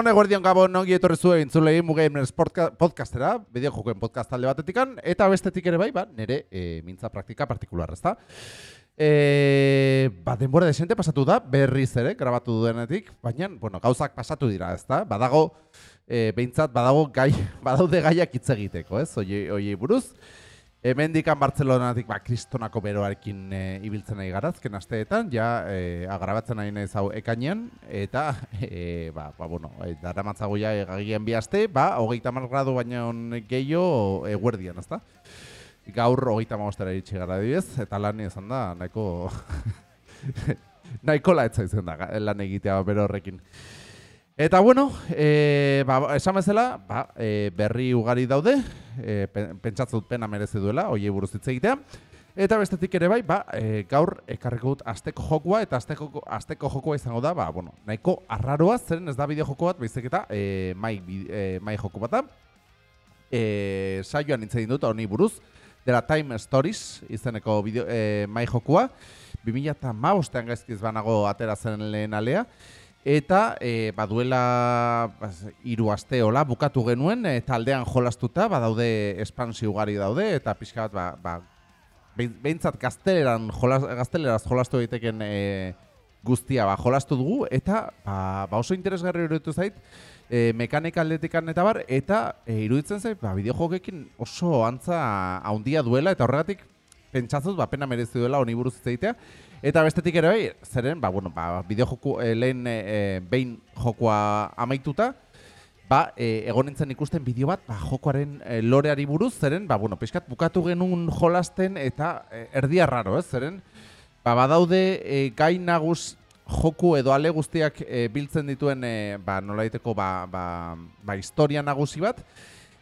Egun hon, eguerdion gabon ongi etorri zuen intzulei Mugamers podca- podcastera, bideo jokoen podcast talde batetikan, eta bestetik ere bai, ba, nire e, mintza praktika partikular, ezta? E, ba, denbora desente pasatu da, berriz ere, grabatu duenetik, baina, bueno, gauzak pasatu dira, ezta? Badago, e, behintzat, badago gai, badaude gaiak hitz egiteko, ez? Oie, oie buruz. Hemendikan Bartzelonatik ba, kristonako beroarekin e, ibiltzen nahi gara azken asteetan, ja e, agrabatzen nahi naiz hau ekainean, eta e, ba, ba, bueno, e, daramatzago ja egagien bi aste, ba, hogeita mar gradu baina gehiago eguerdian, ezta? Gaur hogeita magostera iritsi gara dibez, eta lan izan da, nahiko... nahiko laetza izan da, lan egitea bero horrekin. Eta bueno, e, ba, esan bezala, ba, e, berri ugari daude, e, pen- pentsatzen dut pena merezi duela, oie buruz hitz egitea. Eta bestetik ere bai, ba, e, gaur ekarriko dut asteko jokua, eta asteko, asteko jokua izango da, ba, bueno, nahiko arraroa, zeren ez da bideo joko bat, baizik eta e, mai, e, mai joko bat da. E, saioan hitz egin dut, honi buruz, dela Time Stories izeneko bideo, e, mai jokua. 2008an gaizkiz banago atera zen lehen alea. Eta e, baduela hiru aste hola bukatu genuen e, taldean jolastuta, badaude espansio ugari daude eta pixka bat ba, ba, behin- behintzat gazteleran jolas, gazteleraz jolastu daiteken e, guztia ba, jolastu dugu eta ba, ba oso interesgarri iruditu zait e, mekanika aldetikan eta bar eta e, iruditzen zait ba, bideojokekin oso antza handia duela eta horregatik pentsatzut ba, pena merezi duela honi buruz hitz Eta bestetik ere bai, zeren, ba, bueno, ba, bideo joku, e, lehen e, behin jokua amaituta, ba, e, egon nintzen ikusten bideo bat, ba, jokoaren e, loreari buruz, zeren, ba, bueno, pixkat bukatu genuen jolasten eta e, erdia raro, ez, zeren, ba, badaude e, gai nagus joku edo ale guztiak e, biltzen dituen, e, ba, nola diteko, ba, ba, ba, historia nagusi bat,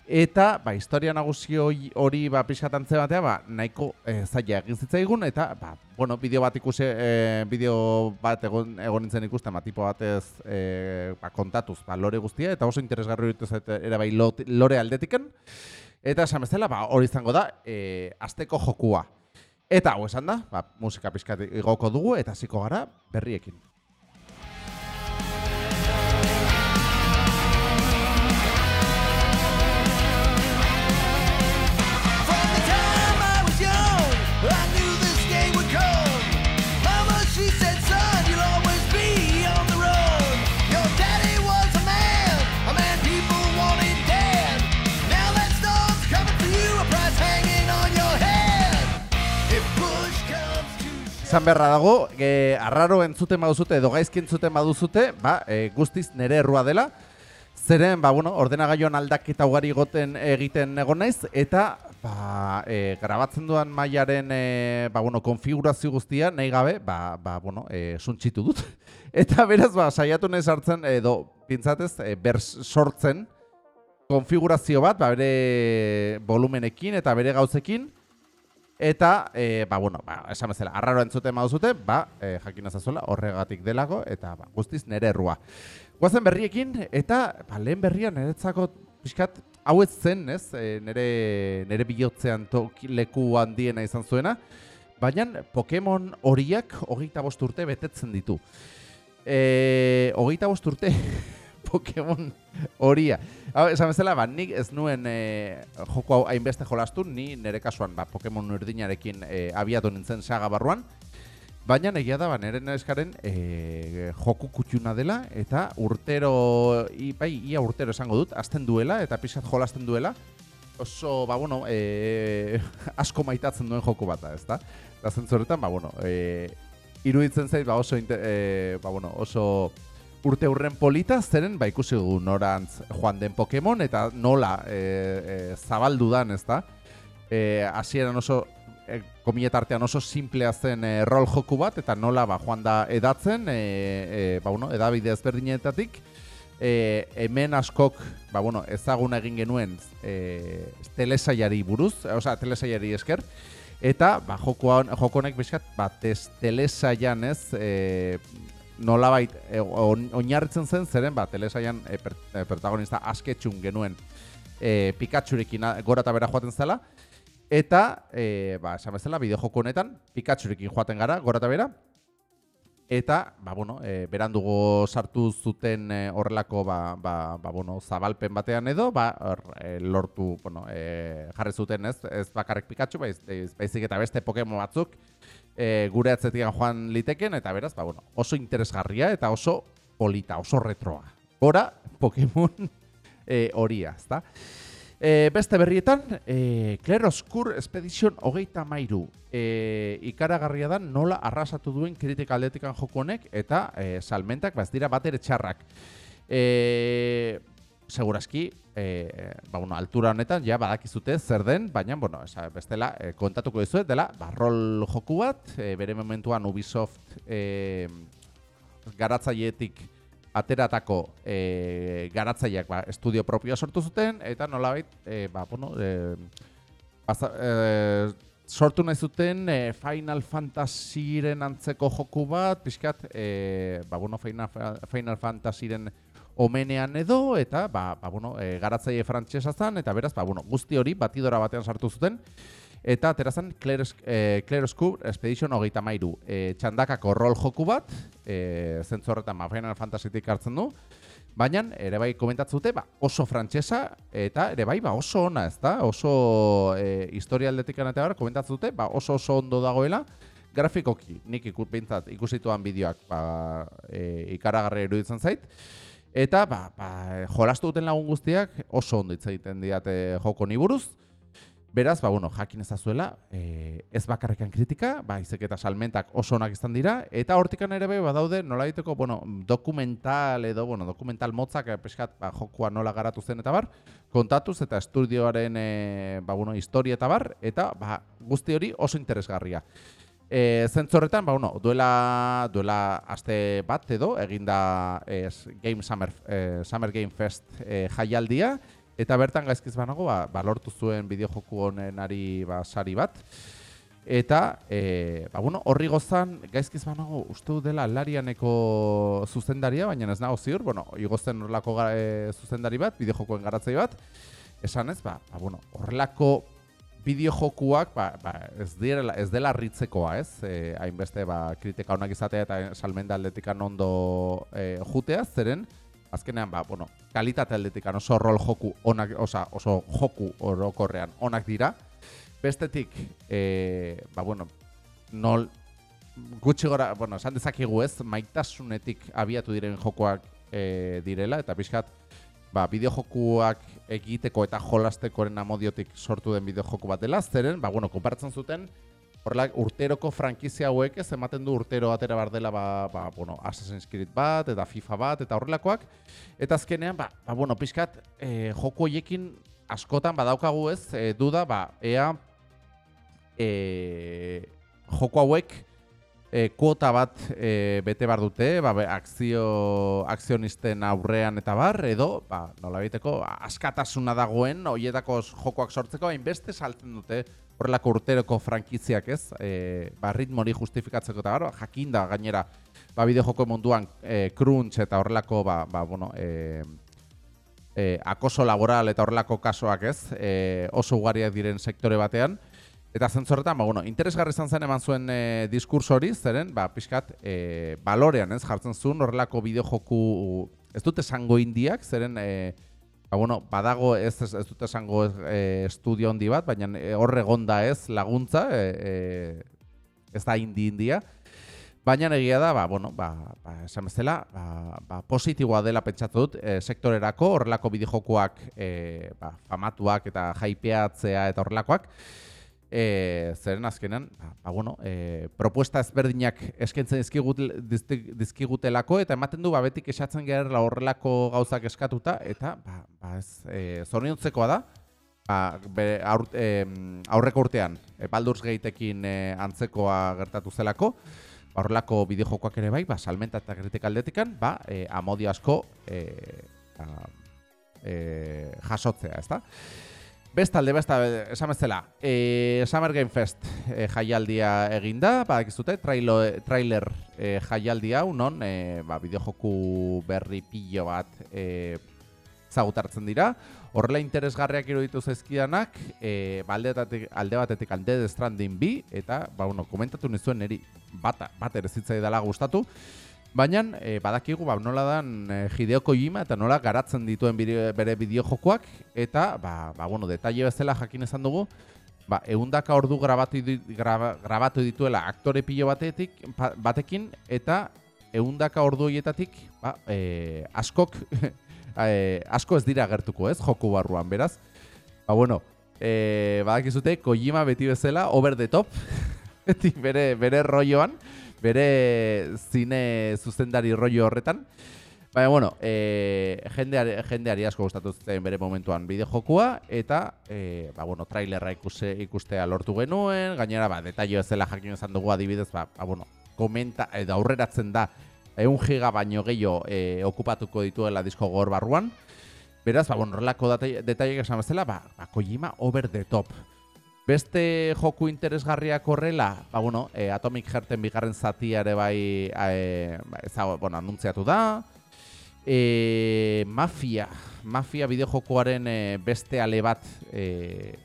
Eta, ba, historia nagusi hori ba, pixkat antze batea, ba, nahiko e, zaila egin zitzaigun, eta, ba, bueno, bideo bat ikusi, e, bideo bat egon, egon nintzen ikusten, ba, tipo batez e, ba, kontatuz, ba, lore guztia, eta oso interesgarri dut zait ere bai lore aldetiken. Eta esan bezala, ba, hori izango da, e, asteko jokua. Eta hau esan da, ba, musika pixkat igoko dugu, eta hasiko gara berriekin. Zan beharra dago, e, arraro entzuten baduzute edo gaizki entzuten baduzute, ba, e, guztiz nere errua dela. Zeren, ba, bueno, ordenagailuan aldaketa ugari goten egiten egon naiz, eta ba, e, grabatzen duan mailaren e, ba, bueno, konfigurazio guztia nahi gabe, ba, ba, bueno, e, suntxitu dut. Eta beraz, ba, saiatu nahi sartzen, edo, pintzatez, e, ber sortzen, konfigurazio bat, ba, bere volumenekin eta bere gauzekin, Eta, e, ba, bueno, ba, esan bezala, arraro entzuten baduzute, ba, e, jakin ezazuela horregatik delago, eta ba, guztiz nere errua. Guazen berriekin, eta ba, lehen berria niretzako pixkat, hau ez zen, ez, e, nere, nere bihotzean toki leku handiena izan zuena, baina Pokemon horiak hogeita bost urte betetzen ditu. E, hogeita bost urte Pokemon horia. Hau, esan bezala, ba, nik ez nuen e, joko hau hainbeste jolastu, ni nire kasuan ba, Pokemon urdinarekin e, abiatu nintzen saga barruan. Baina egia da, ba, nire neskaren e, joku kutxuna dela, eta urtero, i, bai, ia urtero esango dut, azten duela, eta pixat jolasten duela, oso, ba, bueno, e, asko maitatzen duen joku bata, ez da? Eta zentzoretan, ba, bueno, e, iruditzen zait, ba, oso, inte- e, ba, bueno, oso urte urren polita, zeren, ba, ikusi dugu norantz joan den Pokemon, eta nola e, e, zabaldu dan, ez da? E, hasieran oso, e, komiletartean oso simplea zen e, rol joku bat, eta nola, ba, joan da edatzen, e, e, ba, bueno, edabide ezberdinetatik, e, hemen askok, ba, bueno, ezaguna egin genuen e, telesaiari buruz, e, osea, telesaiari esker, eta ba, joko, hon- joko honek bizkat, ba, telesaian ez, e, nolabait e, on, oinarritzen zen, zeren, ba, telesaian e, per, e, protagonista asketxun genuen e, Pikachurekin a- gora eta bera joaten zela, eta, e, ba, esan bezala, bideo joko honetan, Pikachurekin joaten gara, gora eta bera, Eta, ba, bueno, e, berandugo sartu zuten e, horrelako, ba, ba, ba, bueno, zabalpen batean edo, ba, hor, e, lortu, bueno, e, jarri zuten, ez, ez bakarrik Pikachu, baiz, baizik eta beste Pokemon batzuk e, gure atzetikan joan liteken, eta beraz, ba, bueno, oso interesgarria eta oso polita, oso retroa. Gora, Pokemon e, horia, ezta? E, beste berrietan, e, Claroscur Expedition hogeita mairu. E, ikaragarria da nola arrasatu duen kritika aldetikan joko honek eta e, salmentak ba ez dira bat ere txarrak. E, segurazki, e, ba, bueno, altura honetan ja badakizute zer den, baina bueno, esa, bestela e, kontatuko dizuet dela, ba, rol joku bat, e, bere momentuan Ubisoft e, garatzailetik ateratako e, garatzaileak ba, estudio propioa sortu zuten, eta nolabait, e, ba, bueno, e, baza, e, sortu nahi zuten e, Final Fantasyren antzeko joku bat, pixkat, e, ba, bueno, Final, Final Fantasyren omenean edo, eta, ba, ba, bueno, e, garatzaile frantsesa zen, eta beraz, ba, bueno, guzti hori batidora batean sartu zuten, eta aterazan Claroscure Expedition hogeita mairu. E, txandakako rol joku bat, e, zentzu horretan ba, Final Fantasytik hartzen du, baina ere bai komentatzute ba, oso frantsesa eta ere bai ba, oso ona, ez da? Oso e, historia aldetikan eta bar, komentatzute ba, oso oso ondo dagoela, grafikoki, nik iku, behintzat ikusituan bideoak ba, e, ikaragarri iruditzen zait, Eta, ba, ba, jolastu duten lagun guztiak oso ondo hitz egiten diate joko ni buruz. Beraz, ba, bueno, jakin ezazuela, e, ez bakarrekan kritika, ba, izek eta salmentak oso onak izan dira, eta hortikan ere bai badaude nola diteko, bueno, dokumental edo, bueno, dokumental motzak, eh, pixkat, ba, jokua nola garatu zen eta bar, kontatuz eta estudioaren, e, ba, bueno, historia eta bar, eta, ba, guzti hori oso interesgarria. E, zentzorretan, ba, bueno, duela, duela aste bat edo, eginda es, Game Summer, eh, Summer Game Fest eh, jaialdia, eta bertan gaizkiz banago, ba, ba, lortu zuen bideojoku honenari ba, sari bat. Eta, e, ba, bueno, horri gozan, gaizkiz banago, uste dela larianeko zuzendaria, baina ez nago ziur, bueno, igozten horrelako e, zuzendari bat, bideojokoen garatzei bat, esan ez, ba, ba bueno, horrelako bideojokuak ba, ba, ez, direla, ez dela ritzekoa, ez? E, hainbeste ba, kritika onak izatea eta salmenda aldetikan ondo e, jutea, zeren azkenean ba, bueno, kalitate aldetikan oso rol joku onak, osa, oso joku orokorrean onak dira. Bestetik, e, ba, bueno, nol, gutxi gora, bueno, esan dezakigu ez, maitasunetik abiatu diren jokoak e, direla, eta pixkat, ba, bideojokuak egiteko eta jolastekoren amodiotik sortu den bideojoku bat dela, zeren, ba, bueno, konparatzen zuten, horrela urteroko frankizia hauek ez ematen du urtero atera bar dela ba, ba, bueno, Assassin's Creed bat eta FIFA bat eta horrelakoak. Eta azkenean ba, ba bueno, pixkat e, joko hoiekin askotan badaukagu ez e, duda ba, ea e, joko hauek e, kuota bat e, bete bar dute, ba, akzio, akzionisten aurrean eta bar, edo, ba, nola biteko, askatasuna dagoen, hoietako jokoak sortzeko, hainbeste saltzen dute horrelako urteroko frankiziak ez, e, ba, ritmori justifikatzeko eta bar, ba, jakinda gainera, ba, bideojoko munduan e, crunch eta horrelako, ba, ba, bueno, e, e, akoso laboral eta horrelako kasuak ez, e, oso ugariak diren sektore batean, Eta zentzorretan, ba, bueno, interesgarri izan zen eman zuen e, diskurso hori, zeren, ba, pixkat, e, balorean, ez, jartzen zuen horrelako bideojoku, ez dute esango indiak, zeren, e, ba, bueno, badago ez, ez, ez dute esango e, estudio handi bat, baina e, hor egonda ez laguntza, e, e, ez da indi india. Baina egia da, ba, bueno, ba, ba, esan bezala, ba, ba, positiboa dela pentsatu dut, e, sektorerako horrelako bideojokoak e, ba, famatuak eta jaipeatzea eta horrelakoak, e, zeren azkenan, ba, ba, bueno, e, propuesta ezberdinak eskentzen dizkigut, dizkigutelako eta ematen du ba, betik esatzen gerla horrelako gauzak eskatuta eta ba, ba ez, e, zoriontzekoa da, ba, be, aur, em, aurreko urtean, e, Baldur's Gateekin e, antzekoa gertatu zelako, ba, horrelako bideojokoak ere bai, ba, salmenta eta kritika aldetikan, ba, e, amodio asko e, ba, e, jasotzea, ezta? Bestalde, besta, esan bezala, e, Summer Game Fest e, jaialdia eginda, badakizute, trailo, trailer e, jaialdia hau, non, e, ba, bideojoku berri pilo bat e, zagutartzen dira. Horrela interesgarriak iruditu zaizkidanak, e, ba, alde, alde batetik alde de Stranding bi, eta, ba, bueno, komentatu nizuen niri bata, bat ere zitzai dela gustatu, Baina, e, badakigu, ba, nola dan e, Hideo Kojima eta nola garatzen dituen bideo, bere bideojokoak, eta, ba, ba, bueno, detalle bezala jakin esan dugu, ba, eundaka ordu grabatu, graba, grabatu dituela aktore pilo batetik, batekin, eta eundaka ordu horietatik, ba, e, askok, e, asko ez dira gertuko ez, joku barruan, beraz. Ba, bueno, e, badakizute, Kojima beti bezala, over the top, bere, bere rolloan, bere zine zuzendari rollo horretan. Baina, bueno, e, jendeari, jendeari asko gustatu zen bere momentuan bideojokua, eta, e, ba, bueno, trailerra ikuse, ikustea lortu genuen, gainera, ba, detailo ez dela jakin izan dugu adibidez, ba, ba bueno, komenta, edo aurreratzen da, eun giga baino gehiago e, okupatuko dituela disko gor barruan, Beraz, ba, bueno, horrelako detaileak esan bezala, ba, ba, Kojima over the top. Beste joku interesgarriak horrela, ba, bueno, e, Atomic Hearten bigarren zatia ere bai, e, ba, ezago, bueno, anuntziatu da. E, Mafia, Mafia bideojokoaren e, beste ale bat e,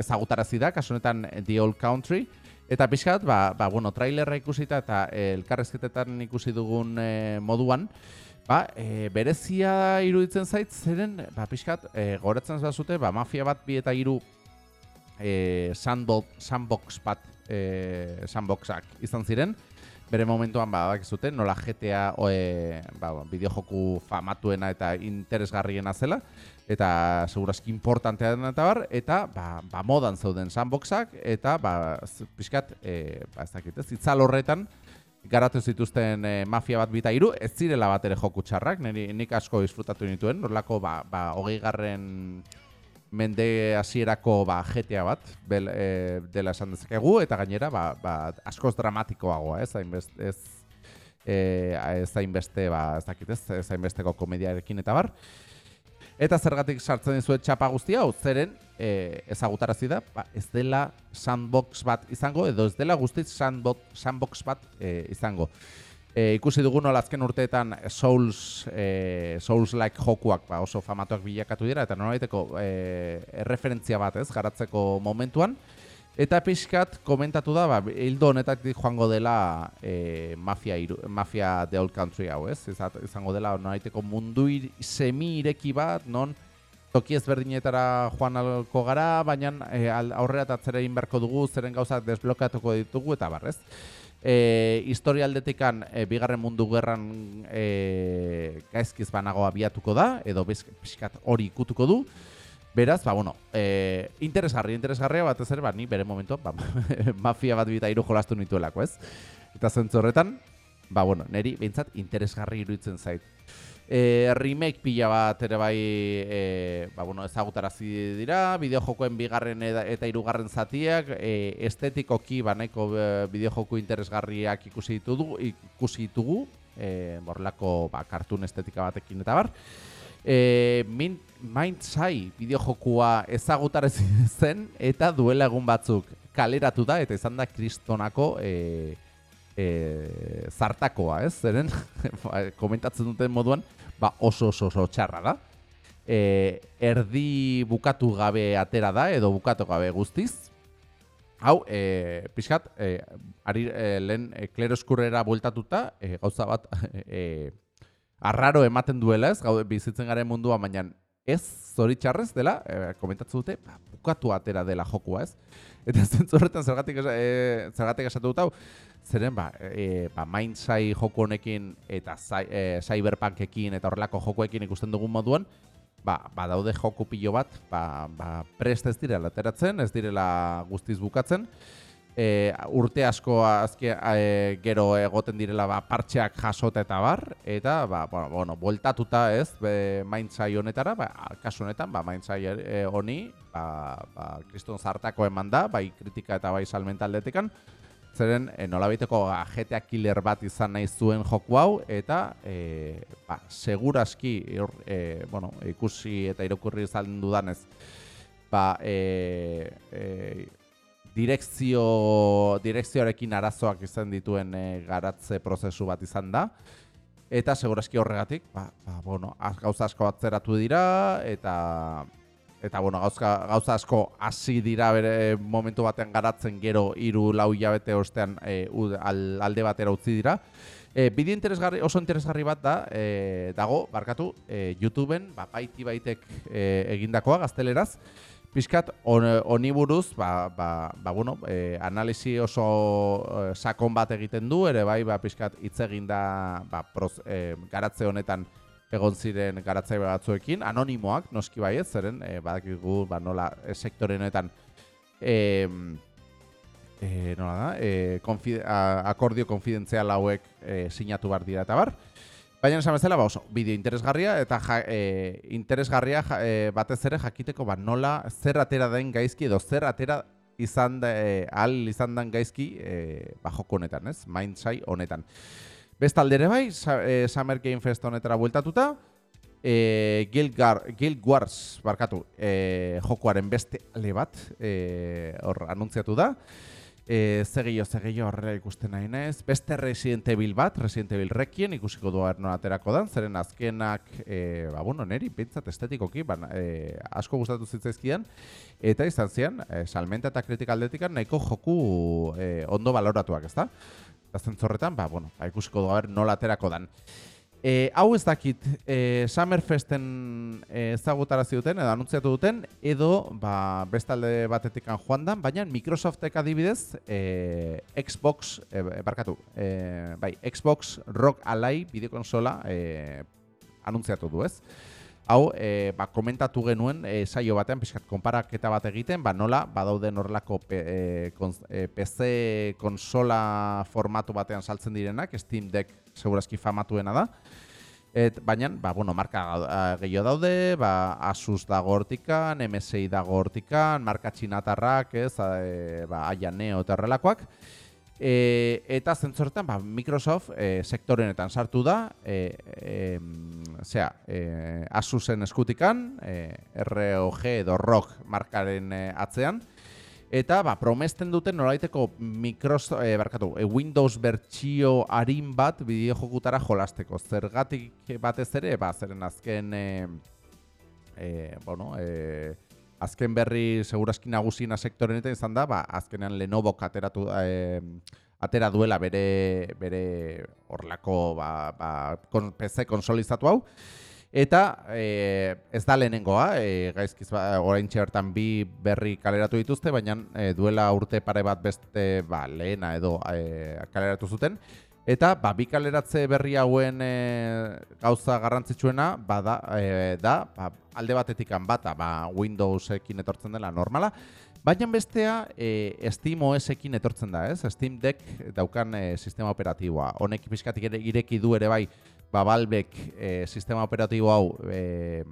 ezagutarazi da, kasu honetan eh, The Old Country. Eta pixkat, ba, ba, bueno, trailerra ikusita eta eh, elkarrezketetan ikusi dugun eh, moduan, ba, e, berezia iruditzen zait, zeren, ba, pixkat, e, goretzen zazute, ba, mafia bat bi eta hiru e, sandbox, sandbox bat, e, sandboxak izan ziren, bere momentuan ba, bakizuten, nola GTA o, e, ba, bideojoku famatuena eta interesgarriena zela, eta segurazki importantea dena eta bar, eta ba, ba modan zeuden sandboxak, eta ba, pixkat, e, ba, ez dakit, ez, itzal horretan, garatu zituzten e, mafia bat bita hiru, ez zirela bat ere joku txarrak, niri, nik asko disfrutatu nituen, norlako ba, ba, hogei garren mende hasierako ba, GTA bat bel, e, dela esan dezakegu, eta gainera ba, ba, askoz dramatikoagoa, ez hainbest, ez, e, ez hainbeste, ba, ez dakit ez, ez hainbesteko komediarekin eta bar. Eta zergatik sartzen dizuet txapa guzti hau, zeren e, ezagutarazi da, ba, ez dela sandbox bat izango, edo ez dela guztiz sandbox, sandbox bat e, izango. E, ikusi dugu nola azken urteetan Souls, e, Souls-like jokuak ba, oso famatuak bilakatu dira, eta nolabaiteko e, erreferentzia bat ez, garatzeko momentuan. Eta pixkat komentatu da, ba, hildo honetatik joango dela e, mafia, iru, mafia The Old Country hau, ez? Izango dela nolabaiteko mundu ir, semi ireki bat, non toki ezberdinetara joan alko gara, baina e, aurrera eta atzera egin beharko dugu, zeren gauzak desblokeatuko ditugu eta barrez. E, historia aldetikan e, bigarren mundu gerran e, gaizkiz banago abiatuko da, edo pixkat hori ikutuko du, Beraz, ba, bueno, e, interesgarri, interesgarria batez ere, ba, ni bere momentu, ba, mafia bat bita hiru jolastu nituelako, ez? Eta zentzu horretan, ba, bueno, neri behintzat interesgarri iruditzen zait. E, remake pila bat ere bai, e, ba, bueno, ezagutarazi dira, bideojokoen bigarren eta hirugarren zatiak, e, estetikoki ba, nahiko e, bideojoku interesgarriak ikusi ditugu, ikusi ditugu, e, borlako ba, kartun estetika batekin eta bar. E, min, Mind Sai bideojokua ezagutarazi zen eta duela egun batzuk kaleratu da eta izan da kristonako e, e, zartakoa, ez? Zeren, ba, komentatzen duten moduan, ba oso oso oso txarra da. E, erdi bukatu gabe atera da edo bukatu gabe guztiz. Hau, e, pixkat, e, ari, e, lehen e, kleroskurrera bueltatuta, e, gauza bat, e, arraro ematen duela ez, gau, bizitzen garen mundua, baina ez zoritxarrez dela, e, komentatzen dute, ba, bukatu atera dela jokua ez. Eta zentzu horretan zergatik, esa- e, zergatik esatu dut hau, zeren ba, e, ba Mindsai joku honekin eta e, Cyberpunkekin eta horrelako jokoekin ikusten dugun moduan, ba, ba daude joku pilo bat, ba, ba prest ez direla ateratzen, ez direla guztiz bukatzen, e, urte asko azke, e, gero egoten direla ba, partxeak jasota eta bar, eta ba, bueno, bueltatuta ez, be, maintzai honetara, ba, kasu honetan, ba, maintzai e, honi, ba, ba, kriston zartako eman da, bai kritika eta bai salmenta aldetikan, zeren e, nolabiteko GTA killer bat izan nahi zuen joku hau, eta e, ba, seguraski, hor, e, bueno, ikusi eta irakurri izan dudanez, ba, e, e, direkzio, direkzioarekin arazoak izan dituen e, garatze prozesu bat izan da. Eta segurazki horregatik, ba, ba, bueno, gauza asko atzeratu dira, eta eta bueno, gauza, gauza asko hasi dira bere momentu batean garatzen gero hiru lau hilabete ostean e, al, alde batera utzi dira. E, bideo interesgarri, oso interesgarri bat da, e, dago, barkatu, e, YouTubeen, ba, baiti baitek e, egindakoa gazteleraz, Piskat, on, honi buruz, ba, ba, ba, bueno, e, analisi oso e, sakon bat egiten du, ere bai, ba, piskat hitz egin da ba, e, garatze honetan egon ziren garatzaile batzuekin, anonimoak, noski baiet, zeren, e, badakigu, ba, nola, e, sektore honetan, e, e, nola da, e, konfide, a, akordio konfidentzial hauek e, sinatu bar dira eta bar, Baina esan bezala, ba oso, bideo interesgarria eta ja, e, interesgarria ja, e, batez ere jakiteko ba nola zer atera den gaizki edo zer atera izan da, e, al izan den gaizki e, ba joko honetan, ez? Mindsai honetan. Bestalde ere bai, sa, e, Summer Game Fest honetara bueltatuta, e, Guild, Gar, Guild Wars, barkatu, e, jokoaren beste ale bat, e, hor anuntziatu da, E, zegio, zegio horrela ikusten nahi naiz. Beste Resident Evil bat, Resident Evil rekien ikusiko du nola aterako dan, zeren azkenak, e, ba, bueno, neri, pintzat estetikoki, ba, e, asko gustatu zitzaizkidan, eta izan zian, e, salmenta eta kritika aldetikan nahiko joku e, ondo baloratuak, ezta? Eta zentzorretan, ba, bueno, ba, ikusiko du nola aterako dan. E, hau ez dakit, e, Summerfesten e, ezagutarazi duten, edo anuntziatu duten, edo ba, bestalde batetikan joan dan, baina Microsoftek adibidez, e, Xbox, e, barkatu, e, bai, Xbox Rock Ally bideokonsola e, anuntziatu du ez. Hau, e, ba, komentatu genuen e, saio batean, pixkat, konparaketa bat egiten, ba, nola, badauden horrelako pe, e, kons, e, PC konsola formatu batean saltzen direnak, Steam Deck segurazki famatuena da. Et, baina, ba, bueno, marka eh, gehiago daude, ba, Asus dago hortikan, MSI dago hortikan, marka txinatarrak, ez, e, ba, Aya Neo eta horrelakoak. E, eta zentzorretan, ba, Microsoft e, sektorenetan sartu da, e, e, zera, e, Asusen eskutikan, e, ROG edo ROG markaren e, atzean, eta ba, promesten duten nolaiteko Microsoft, e, barkatu, e, Windows bertsio arin bat bideojokutara jolasteko. Zergatik batez ere, ba, zeren azken, e, e, bueno, e, azken berri segurazki nagusina sektorenetan izan da, ba, azkenean Lenovok ateratu, e, atera duela bere, bere horlako ba, ba, PC konsolizatu hau, Eta e, ez da lehenengoa, e, gaizkiz ba, orain bertan bi berri kaleratu dituzte, baina e, duela urte pare bat beste ba, lehena edo e, kaleratu zuten. Eta ba, bi kaleratze berri hauen e, gauza garrantzitsuena bada, e, da ba, alde batetikan bata ba, Windowsekin etortzen dela normala, Baina bestea e, Steam OS-ekin etortzen da, ez? Steam Deck daukan e, sistema operatiboa. Honek pixkatik ere ireki du ere bai, ba Valvek e, sistema operatibo hau e,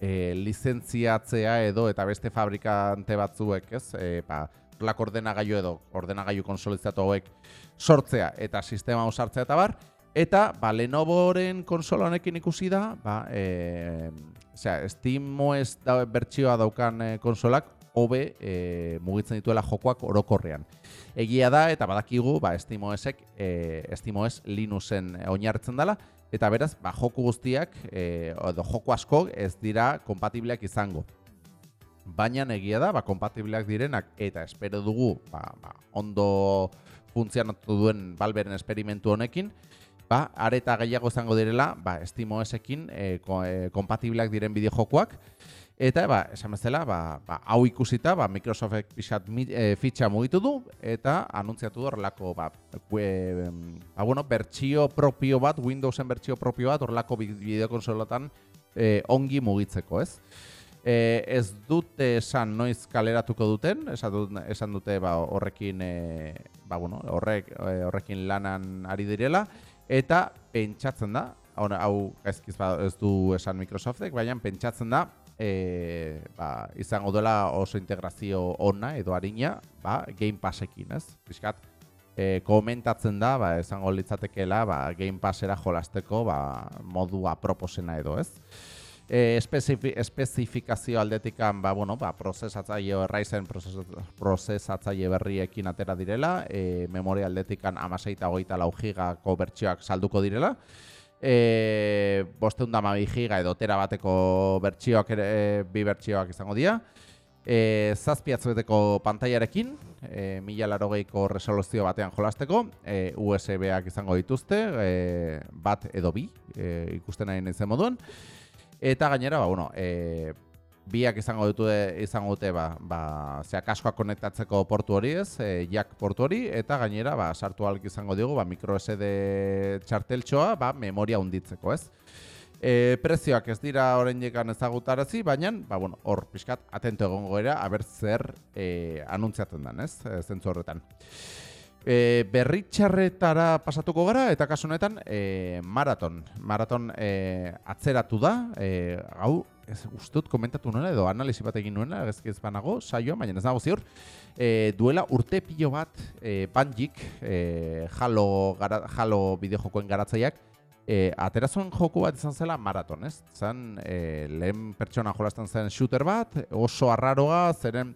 e, lizentziatzea edo eta beste fabrikante batzuek, ez? E, ba, horrelako ordenagailu edo ordenagailu konsolizatu hauek sortzea eta sistema hau sartzea eta bar. Eta ba, Lenovoren konsola honekin ikusi da, ba, e, osea, SteamOS da, bertsioa daukan e, konsolak hobe e, mugitzen dituela jokoak orokorrean. Egia da eta badakigu ba SteamOSek e, SteamOS Linuxen oinarritzen dela eta beraz ba, joku guztiak e, edo joko asko ez dira kompatibleak izango. Baina egia da, ba, kompatibleak direnak eta espero dugu ba, ba, ondo funtzionatu duen Valveren esperimentu honekin, ba, areta gehiago izango direla ba, SteamOSekin e, ko, e, kompatibleak diren bideojokoak. Eta, ba, esan bezala, ba, ba, hau ikusita, ba, Microsoftek pixat e, fitxa mugitu du, eta anuntziatu horrelako, ba, kue, ba, bueno, bertsio propio bat, Windowsen bertsio propio bat, horrelako bi- bideokonsolotan e, ongi mugitzeko, ez? E, ez dute esan noiz kaleratuko duten, esan, dut, esan dute ba, horrekin, e, ba, bueno, horrek, e, horrekin lanan ari direla, eta pentsatzen da, hau, gaizkiz ba, ez du esan Microsoftek, baina pentsatzen da, e, ba, izango dela oso integrazio ona edo harina, ba, Game Passekin, ez? Piskat, e, komentatzen da, ba, esango litzatekeela, ba, Game Passera jolasteko, ba, modu aproposena edo, ez? E, espezifi, espezifikazio aldetikan, ba, bueno, ba, prozesatzaile Ryzen prozesat- prozesatzaile berriekin atera direla, e, memoria aldetikan amaseita hogeita lau gigako bertsioak salduko direla, e, bosteun damabi giga edo tera bateko bertsioak ere, e, bi bertsioak izango dira, e, zazpiatzbeteko pantailarekin, e, mila larogeiko resoluzio batean jolasteko, e, USB-ak izango dituzte, e, bat edo bi, e, ikusten nahi nintzen moduen, eta gainera, ba, bueno, e, biak izango ditu izango dute ba, ba zea kaskoa konektatzeko portu hori ez, e, jack portu hori eta gainera ba sartu ahal izango diogu ba micro SD txarteltxoa ba memoria hunditzeko, ez? E, prezioak ez dira oraindik ezagutarazi, baina ba bueno, hor pixkat atento egongo gara aber zer e, anuntziatzen den, ez? E, zentzu horretan. E, berritxarretara pasatuko gara eta kasu honetan e, maraton. Maraton e, atzeratu da, e, hau ez uste dut komentatu nuela edo analisi bat egin nuela, gezki ez banago, saioan, baina ez nago ziur, e, duela urte pilo bat e, Bungiek, e, Halo, gara, Halo bideojokoen garatzaileak, e, aterazuen joku bat izan zela maraton, ez? Zan, e, lehen pertsona jolasten zen shooter bat, oso arraroa, zeren,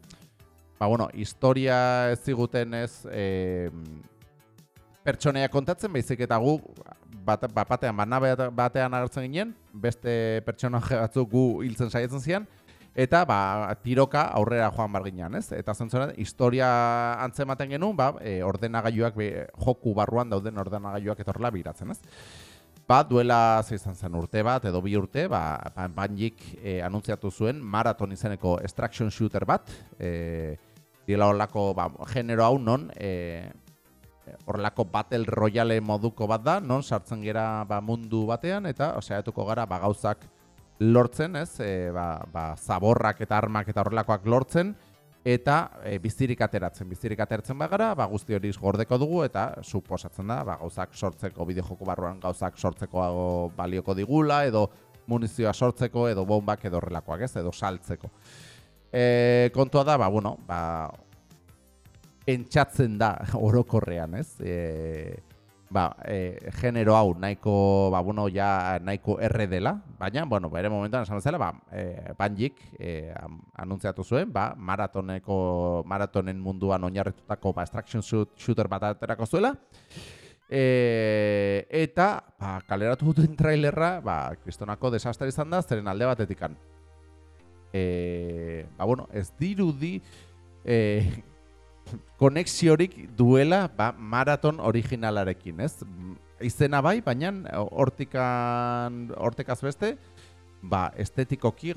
ba, bueno, historia ez ziguten ez, e, pertsoneak kontatzen, baizik eta gu bat, bat batean, bana batean agertzen ginen, beste pertsonaje batzuk gu hiltzen saiatzen zian, eta ba, tiroka aurrera joan bar ginen, ez? Eta zentzuen, historia antzematen genuen, ba, e, ordenagailuak, be, joku barruan dauden ordenagailuak etorrela biratzen, ez? Ba, duela izan zen urte bat, edo bi urte, ba, ba Bungiek e, anuntziatu zuen maraton izeneko extraction shooter bat, e, direla horlako ba, genero hau non, e, horrelako battle royale moduko bat da, non? Sartzen gera ba, mundu batean, eta osaiatuko gara ba, gauzak lortzen, ez, e, ba, ba, zaborrak eta armak eta horrelakoak lortzen, eta e, bizirik ateratzen, bizirik ateratzen bagara, ba, guzti hori gordeko dugu, eta suposatzen da, ba, gauzak sortzeko, bideojoko barruan gauzak sortzeko balioko digula, edo munizioa sortzeko, edo bombak edo horrelakoak, ez, edo saltzeko. E, kontua da, ba, bueno, ba, pentsatzen da orokorrean, ez? E, ba, e, genero hau nahiko, ba, bueno, ja nahiko erre dela, baina, bueno, bere momentuan esan bezala, ba, e, Bungiek e, anuntziatu zuen, ba, maratoneko, maratonen munduan oinarritutako ba, extraction shoot, shooter bat aterako zuela, e, eta, ba, kaleratu duten trailerra, ba, kristonako desastre izan da, zeren alde batetikan. E, ba, bueno, ez dirudi, e, konexiorik duela ba, maraton originalarekin, ez? Izena bai, baina hortikan hortekaz beste, ba, estetikoki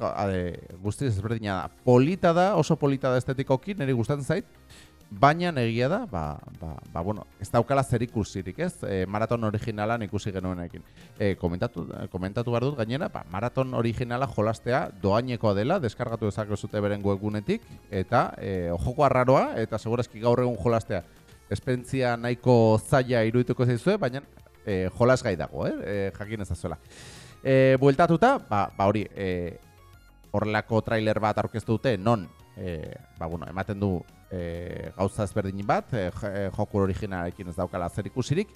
guztiz ezberdina da. Polita da, oso polita da estetikoki, niri gustatzen zait, baina egia da, ba, ba, ba, bueno, ez daukala zer ikusirik, ez? E, maraton originalan ikusi genuenekin. E, komentatu, komentatu behar dut gainera, ba, maraton originala jolastea doainekoa dela, deskargatu dezakezute beren webgunetik, eta e, joko arraroa, eta segurazki gaur egun jolastea espentzia nahiko zaila irudituko zaizue, baina e, jolas gai dago, eh? e, jakin ezazuela. E, bueltatuta, ba, ba hori, e, horrelako trailer bat aurkeztu dute, non, e, ba, bueno, ematen du e, gauza ezberdin bat, e, j- e, joku originalarekin ez daukala zer ikusirik,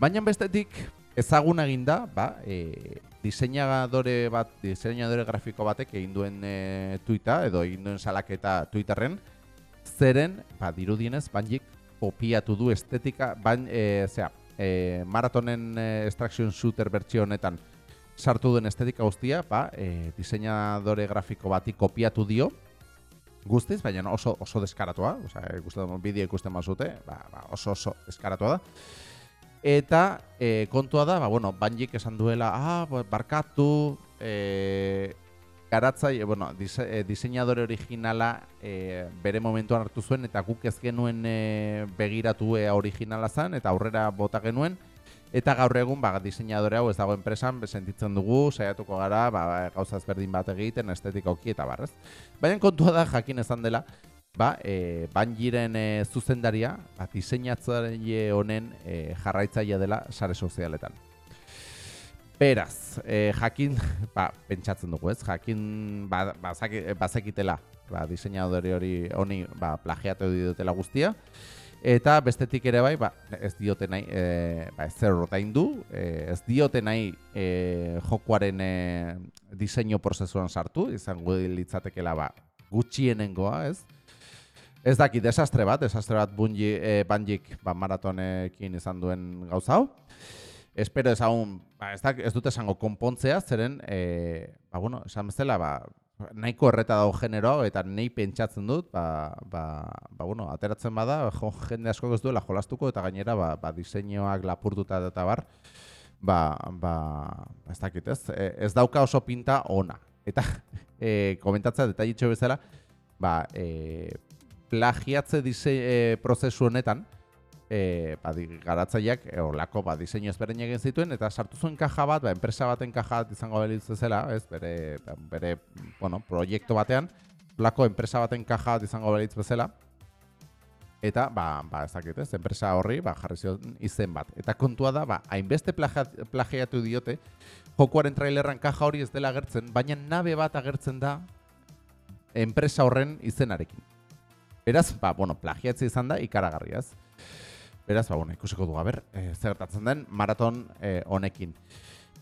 baina bestetik ezagun egin da, ba, e, diseinadore bat, diseinadore grafiko batek egin duen e, tuita, edo egin duen salaketa Twitterren, zeren, ba, dirudienez, Bungiek kopiatu du estetika, bain, e, zera, e, maratonen e, extraction shooter bertsio honetan sartu duen estetika guztia, ba, e, diseinadore grafiko bati kopiatu dio, guztiz, baina oso oso deskaratua, osea, ikusten bideo ikusten bazute, ba, ba, oso oso deskaratua da. Eta e, kontua da, ba, bueno, Bungiek esan duela, ah, ba, barkatu, e, garatzaile, bueno, dise, eh, diseinadore originala eh, bere momentuan hartu zuen eta guk ez genuen eh, begiratu ea originala zen eta aurrera bota genuen eta gaur egun ba, diseinadore hau ez dago enpresan sentitzen dugu, saiatuko gara ba, gauza ezberdin bat egiten estetikoki eta barrez. Baina kontua da jakin esan dela, ba, e, banjiren e, zuzendaria, ba, diseinatzaile honen e, jarraitzaile dela sare sozialetan. Beraz, e, jakin, ba, pentsatzen dugu ez, jakin ba, bazaki- bazekitela ba, diseinadore hori honi ba, plagiatu dutela guztia, eta bestetik ere bai, ba, ez diote nahi, e, ba, ez zer ordaindu, e, ez diote nahi e, jokuaren e, diseinu prozesuan sartu, izango litzatekela ba, gutxienengoa, ez? Ez daki, desastre bat, desastre bat bunji, e, banjik ba, maratonekin izan duen gauza hau. Espero ezagun, ba, ez, dak, ez dute esango konpontzea, zeren, e, ba, bueno, esan bezala, ba, nahiko erreta dago genero eta nei pentsatzen dut, ba, ba, ba, bueno, ateratzen bada, jo, jende asko ez duela jolastuko, eta gainera, ba, ba diseinuak lapurtuta eta bar, ba, ba, ez dakit ez, e, ez dauka oso pinta ona. Eta, e, komentatzea detailitxo bezala, ba, e, plagiatze dise, e, prozesu honetan, e, ba, di- garatzaileak e, olako ba, diseinu ezberdin egin zituen, eta sartu zuen kaja bat, ba, enpresa baten kaja bat izango beliz zela, ez, bere, ba, bere bueno, proiektu batean, olako enpresa baten kaja bat izango beliz bezala, eta, ba, ba, ez dakit, ez, enpresa horri, ba, jarri zion izen bat. Eta kontua da, ba, hainbeste plagiat- plagiatu diote, jokuaren trailerran kaja hori ez dela agertzen, baina nabe bat agertzen da enpresa horren izenarekin. Beraz, ba, bueno, plagiatze izan da ikaragarria, ez? Beraz, ba, bueno, ikusiko dugu, ber, e, zer gertatzen den maraton eh, honekin.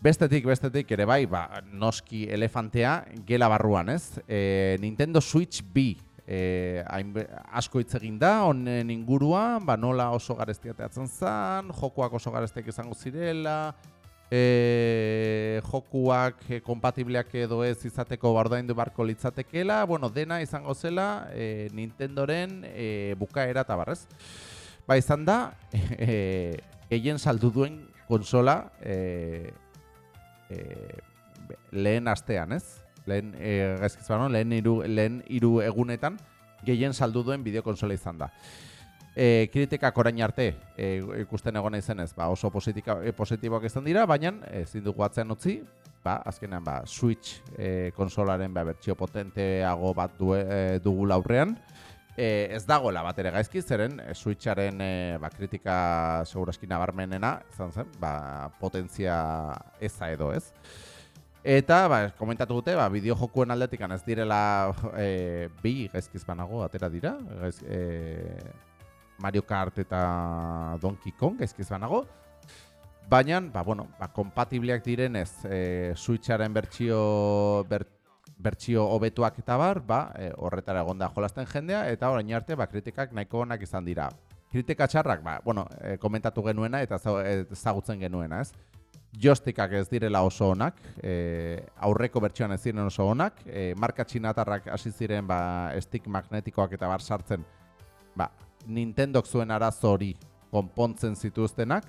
Bestetik, bestetik, ere bai, ba, noski elefantea gela barruan, ez? E, Nintendo Switch B e, asko hitz egin da, honen inguruan, ba, nola oso gareztia teatzen zen, jokuak oso gareztiak izango zirela, e, jokuak e, kompatibleak edo ez izateko bardaindu barko litzatekela, bueno, dena izango zela e, Nintendoren e, bukaera eta barrez. Ba, izan da, e, gehien saldu duen konsola e, e, be- lehen astean, ez? Lehen, e, bano, lehen hiru lehen hiru egunetan gehien saldu duen bideokonsola izan da. E, kritikak orain arte e, ikusten egon izenez, ba, oso positika, e, positiboak izan dira, baina ezin dugu atzean utzi, ba, azkenean ba, Switch e, konsolaren ba, bertsio potenteago bat du, e, dugu laurrean. E, ez dagoela bat ere gaizki, zeren e, Switcharen e, ba, kritika seguraski nabarmenena, izan zen, ba, potentzia eza edo ez. Eta, ba, komentatu dute, ba, bideo jokuen aldetik ez direla e, bi gaizkiz banago atera dira, gaiz, e, Mario Kart eta Donkey Kong gaizkiz banago. Baina, ba, bueno, ba, kompatibleak direnez, e, Switcharen bertsio ber, bertsio hobetuak eta bar, ba, e, horretara egonda jolasten jendea, eta orain arte, ba, kritikak nahiko onak izan dira. Kritika txarrak, ba, bueno, e, komentatu genuena eta za- e, ezagutzen genuena, ez? Joystickak ez direla oso onak, e, aurreko bertsioan ez ziren oso onak, e, marka txinatarrak hasi ziren ba, stick magnetikoak eta bar sartzen, ba, Nintendok zuen arazo hori konpontzen zituztenak,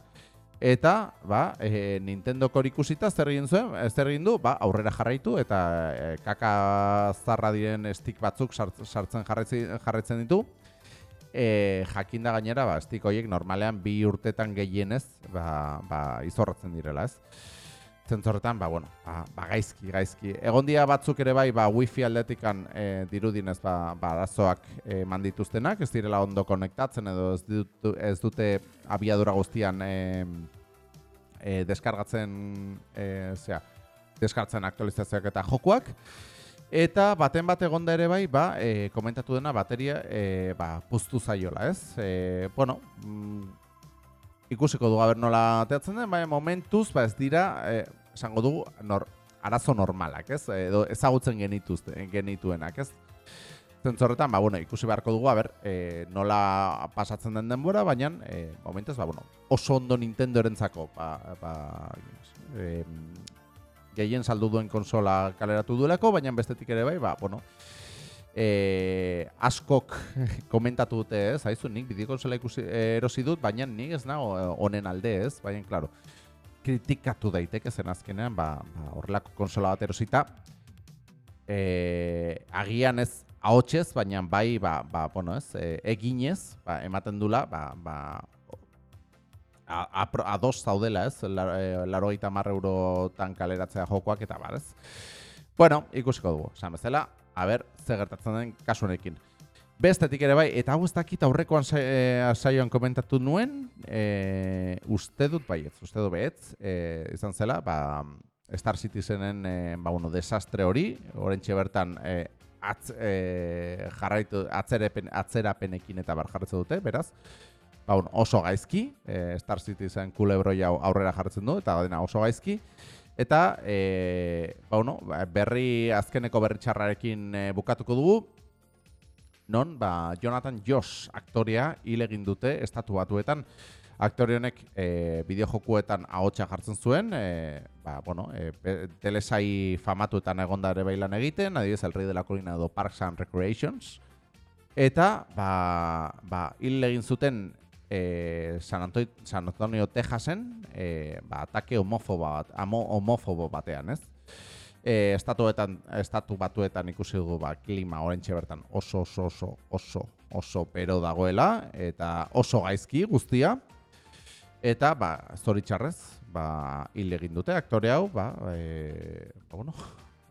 eta ba, e, Nintendok hori ikusita zer egin zuen, zer egin du, ba, aurrera jarraitu eta e, kaka zarra diren stick batzuk sart- sartzen jarraitzen, jarraitzen ditu, e, jakinda gainera, ba, stick horiek normalean bi urtetan gehienez, ba, ba, izorratzen direla, ez? Zentzorretan, ba, bueno, ba, ba, gaizki, gaizki. Egon dira batzuk ere bai, ba, wifi aldetikan e, dirudinez, ba, ba, arazoak e, mandituztenak, ez direla ondo konektatzen edo ez, dut, ez dute abiadura guztian e, e, deskargatzen, e, zera, deskartzen aktualizazioak eta jokuak. Eta baten bat egonda ere bai, ba, e, komentatu dena bateria e, ba, puztu zaiola, ez? E, bueno, mm, ikusiko dugu aber nola ateatzen den, baina momentuz, ba ez dira, e, esango dugu, nor, arazo normalak, ez? Edo ezagutzen genituzte, genituenak, ez? Zentzorretan, ba, bueno, ikusi beharko dugu, aber, e, nola pasatzen den denbora, baina, e, momentuz, ba, bueno, oso ondo Nintendorentzako, ba, ba, e, gehien saldu duen konsola kaleratu duelako, baina bestetik ere bai, ba, bueno, e, askok komentatu dute ez, haizu, nik bideo konsola ikusi, erosi dut, baina nik ez nago eh, honen alde ez, baina, klaro, kritikatu daiteke zen azkenean, ba, ba, horrelako konsola bat erosita, e, agian ez ahotsez, baina bai, ba, ba, bueno, ez, e, eginez, ba, ematen dula, ba, ba, a, a, ados zaudela, ez, lar, e, laro eurotan kaleratzea jokoak eta bar, ez. Bueno, ikusiko dugu, esan bezala, a ber, ze gertatzen den kasunekin. Bestetik ere bai, eta hau ez dakit aurrekoan sa- e, saioan komentatu nuen, e, uste dut baietz, uste dut baietz, e, izan zela, ba, Star Citizenen e, ba, bueno, desastre hori, orentxe bertan e, atz, e, jarraitu, atzerepen, atzerapenekin eta bar jarretzen dute, beraz, ba, bueno, oso gaizki, e, Star Citizen kulebroi aurrera jarretzen du, eta dena oso gaizki, eta e, ba, bueno, ba, berri azkeneko berri txarrarekin e, bukatuko dugu, non ba, Jonathan Josh aktorea hil egin dute estatu batuetan. Aktore honek e, bideojokuetan ahotsa jartzen zuen, e, ba, bueno, e, telesai famatuetan egonda ere bailan egiten, adibidez El Rey de la Colina edo Parks and Recreations. Eta, ba, ba, hil egin zuten e, San, Antonio, San Antonio, Texasen, e, ba, atake homofobo, bat, homofobo batean, ez? E, estatuetan, estatu batuetan ikusi dugu ba, klima orentxe bertan oso oso oso oso oso pero dagoela eta oso gaizki guztia eta ba zoritxarrez ba hil egin dute aktore hau ba, e, ba bueno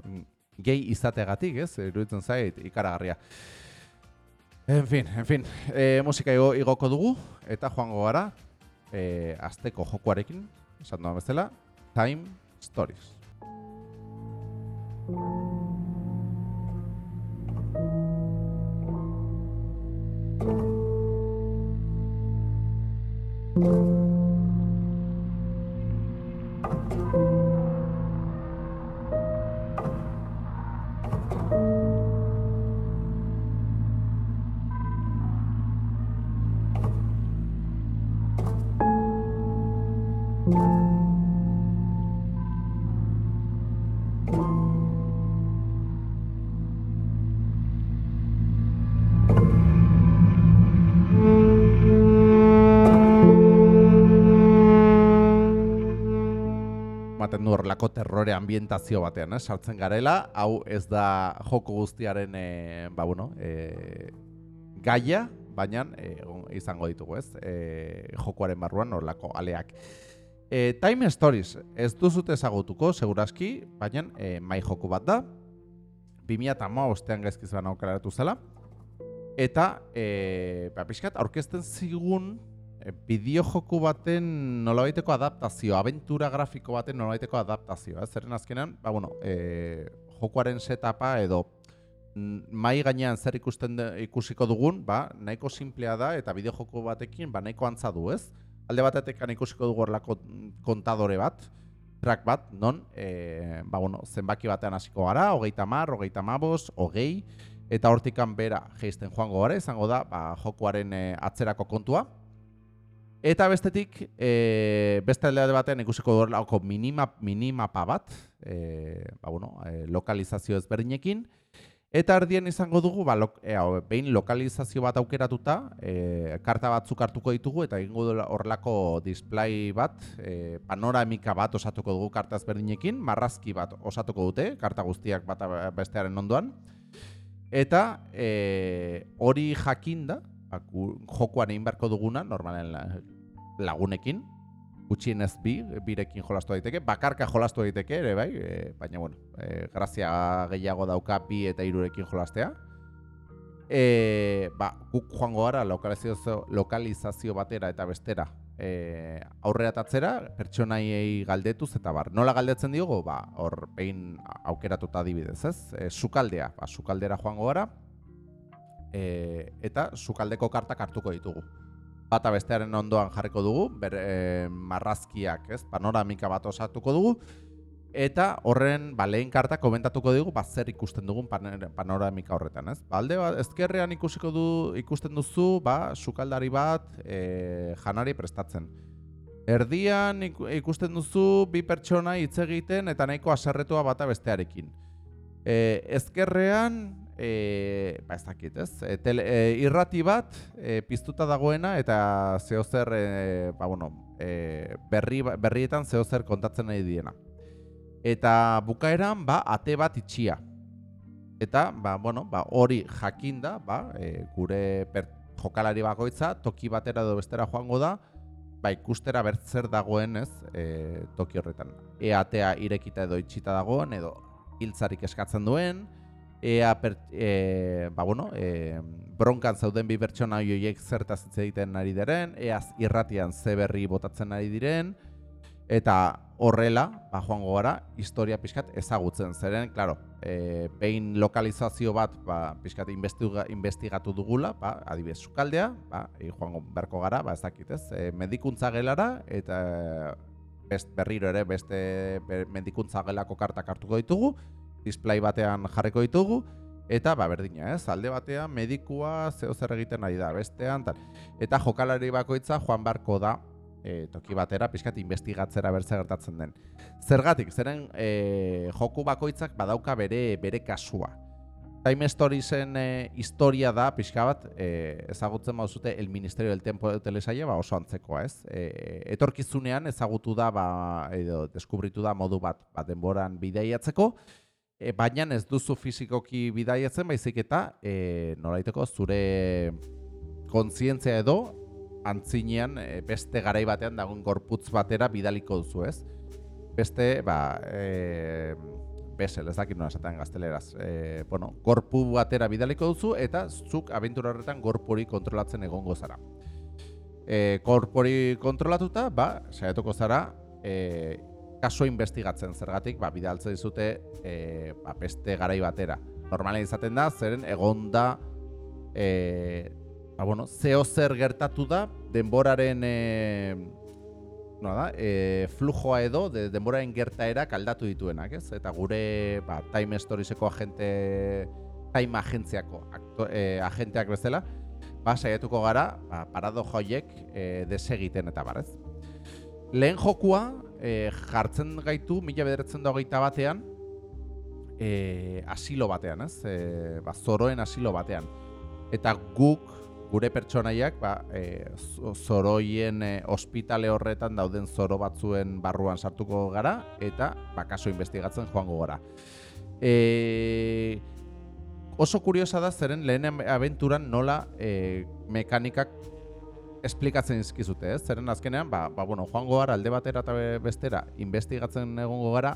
gehi izategatik, ez? Iruditzen zait ikaragarria. En fin, en fin, e, musika igo, igoko dugu eta joango gara e, azteko jokuarekin, esan duan bezala, Time Stories. Ematen ambientazio batean, eh? sartzen garela, hau ez da joko guztiaren e, ba, bueno, e, gaia, baina e, izango ditugu, ez? E, jokoaren barruan horrelako aleak. E, Time Stories, ez duzute ezagutuko, seguraski, baina e, mai joku bat da. 2008 ostean gaizki zeban aukeratu zela. Eta, e, ba, pixkat, aurkezten zigun e, bideojoku baten nolabaiteko adaptazio, abentura grafiko baten nolabaiteko adaptazioa. Ez zerren azkenan, ba, bueno, e, jokuaren setapa edo mm, mai gainean zer ikusten de, ikusiko dugun, ba, nahiko simplea da eta bideojoku batekin ba, nahiko antza du, ez? Alde batetekan ikusiko dugu horrelako mm, kontadore bat, track bat, non, e, ba, bueno, zenbaki batean hasiko gara, hogeita mar, hogeita mabos, hogei, eta hortikan bera geisten joango gara, izango da, ba, jokuaren e, atzerako kontua. Eta bestetik, e, beste alde batean ikusiko duelako minima, minimapa bat, e, ba, bueno, e, lokalizazio ezberdinekin, eta erdien izango dugu, ba, lok, e, hau, behin lokalizazio bat aukeratuta, e, karta batzuk hartuko ditugu, eta egingo horrelako display bat, e, panoramika bat osatuko dugu karta ezberdinekin, marrazki bat osatuko dute, karta guztiak bata bestearen ondoan, eta e, hori jakinda, ba, gu- jokoan egin beharko duguna, normalen la- lagunekin, gutxienez bi, birekin jolastu daiteke, bakarka jolastu daiteke ere bai, e, baina bueno, e, grazia gehiago dauka bi eta hirurekin jolastea. E, ba, guk joango gara lokalizazio, lokalizazio batera eta bestera e, aurrera tatzera, pertsonaiei galdetuz eta bar. Nola galdetzen diogu? Ba, hor behin aukeratuta adibidez, ez? E, sukaldea, ba, sukaldera joango gara, e, eta sukaldeko kartak hartuko ditugu. Bata bestearen ondoan jarriko dugu, bere e, marrazkiak, ez? Panoramika bat osatuko dugu, eta horren ba, lehen karta komentatuko dugu ba, zer ikusten dugun panoramika horretan, ez? Ba, alde bat, ezkerrean ikusiko du ikusten duzu, ba, sukaldari bat e, janari prestatzen. Erdian iku- ikusten duzu bi pertsona hitz egiten eta nahiko haserretua bata bestearekin. E, ezkerrean, e, ba ez dakit, ez? E, tele, e, irrati bat e, piztuta dagoena eta zehozer, e, ba bueno, e, berri, berrietan zehozer kontatzen nahi diena. Eta bukaeran, ba, ate bat itxia. Eta, ba, bueno, ba, hori jakinda, ba, e, gure per, jokalari bakoitza toki batera edo bestera joango da, ba, ikustera bertzer dagoen, ez, e, toki horretan. Ea atea irekita edo itxita dagoen, edo hiltzarik eskatzen duen, ea per, e, ba, bueno, e, bronkan zauden bi pertsona joiek zertaz hitz egiten ari diren, eaz irratian ze berri botatzen ari diren, eta horrela, ba, joango gara, historia pixkat ezagutzen zeren, claro, e, behin lokalizazio bat ba, investiga, investigatu dugula, ba, adibidez sukaldea, ba, e, joango berko gara, ba, ez dakit ez, e, medikuntza gelara, eta best, berriro ere beste be, medikuntza gelako kartak hartuko ditugu, display batean jarriko ditugu, eta ba berdina, ez? Alde batean medikua zeo zer egiten ari da, bestean tal. Eta jokalari bakoitza joan barko da e, toki batera pixkat investigatzera bertze gertatzen den. Zergatik, zeren e, joku bakoitzak badauka bere bere kasua. Time Storiesen e, historia da pixka bat e, ezagutzen bauzute El Ministerio del Tempo de Telesaia ba oso antzekoa, ez? E, etorkizunean ezagutu da ba edo deskubritu da modu bat ba denboran bidaiatzeko e, baina ez duzu fizikoki bidaiatzen baizik eta e, nolaiteko zure kontzientzia edo antzinean e, beste garai batean dagoen gorputz batera bidaliko duzu, ez? Beste, ba, e, besel, ez dakit nola esaten gazteleraz. E, bueno, gorpu batera bidaliko duzu eta zuk abentura horretan gorpuri kontrolatzen egongo zara. E, gorpuri kontrolatuta, ba, saiatuko zara, e, kaso investigatzen zergatik, ba, bidaltzen dizute e, ba, beste garai batera. Normalen izaten da, zeren egonda e, ba, bueno, zeo zer gertatu da denboraren e, no da, e, flujoa edo de, denboraren gertaera kaldatu dituenak, ez? Eta gure ba, Time Storieseko agente Time agentziako akto, e, agenteak bezala, ba, saiatuko gara, ba, parado joiek e, desegiten eta barrez. Lehen jokua e, jartzen gaitu mila bederatzen hogeita batean e, asilo batean, ez? E, ba, zoroen asilo batean. Eta guk gure pertsonaiak ba, e, zoroien e, ospitale horretan dauden zoro batzuen barruan sartuko gara eta ba, kaso investigatzen joango gara. E, oso kuriosa da zeren lehen abenturan nola e, mekanikak esplikatzen izkizute, ez? Zeren azkenean, ba, ba, bueno, joango gara alde batera eta bestera investigatzen egongo gara,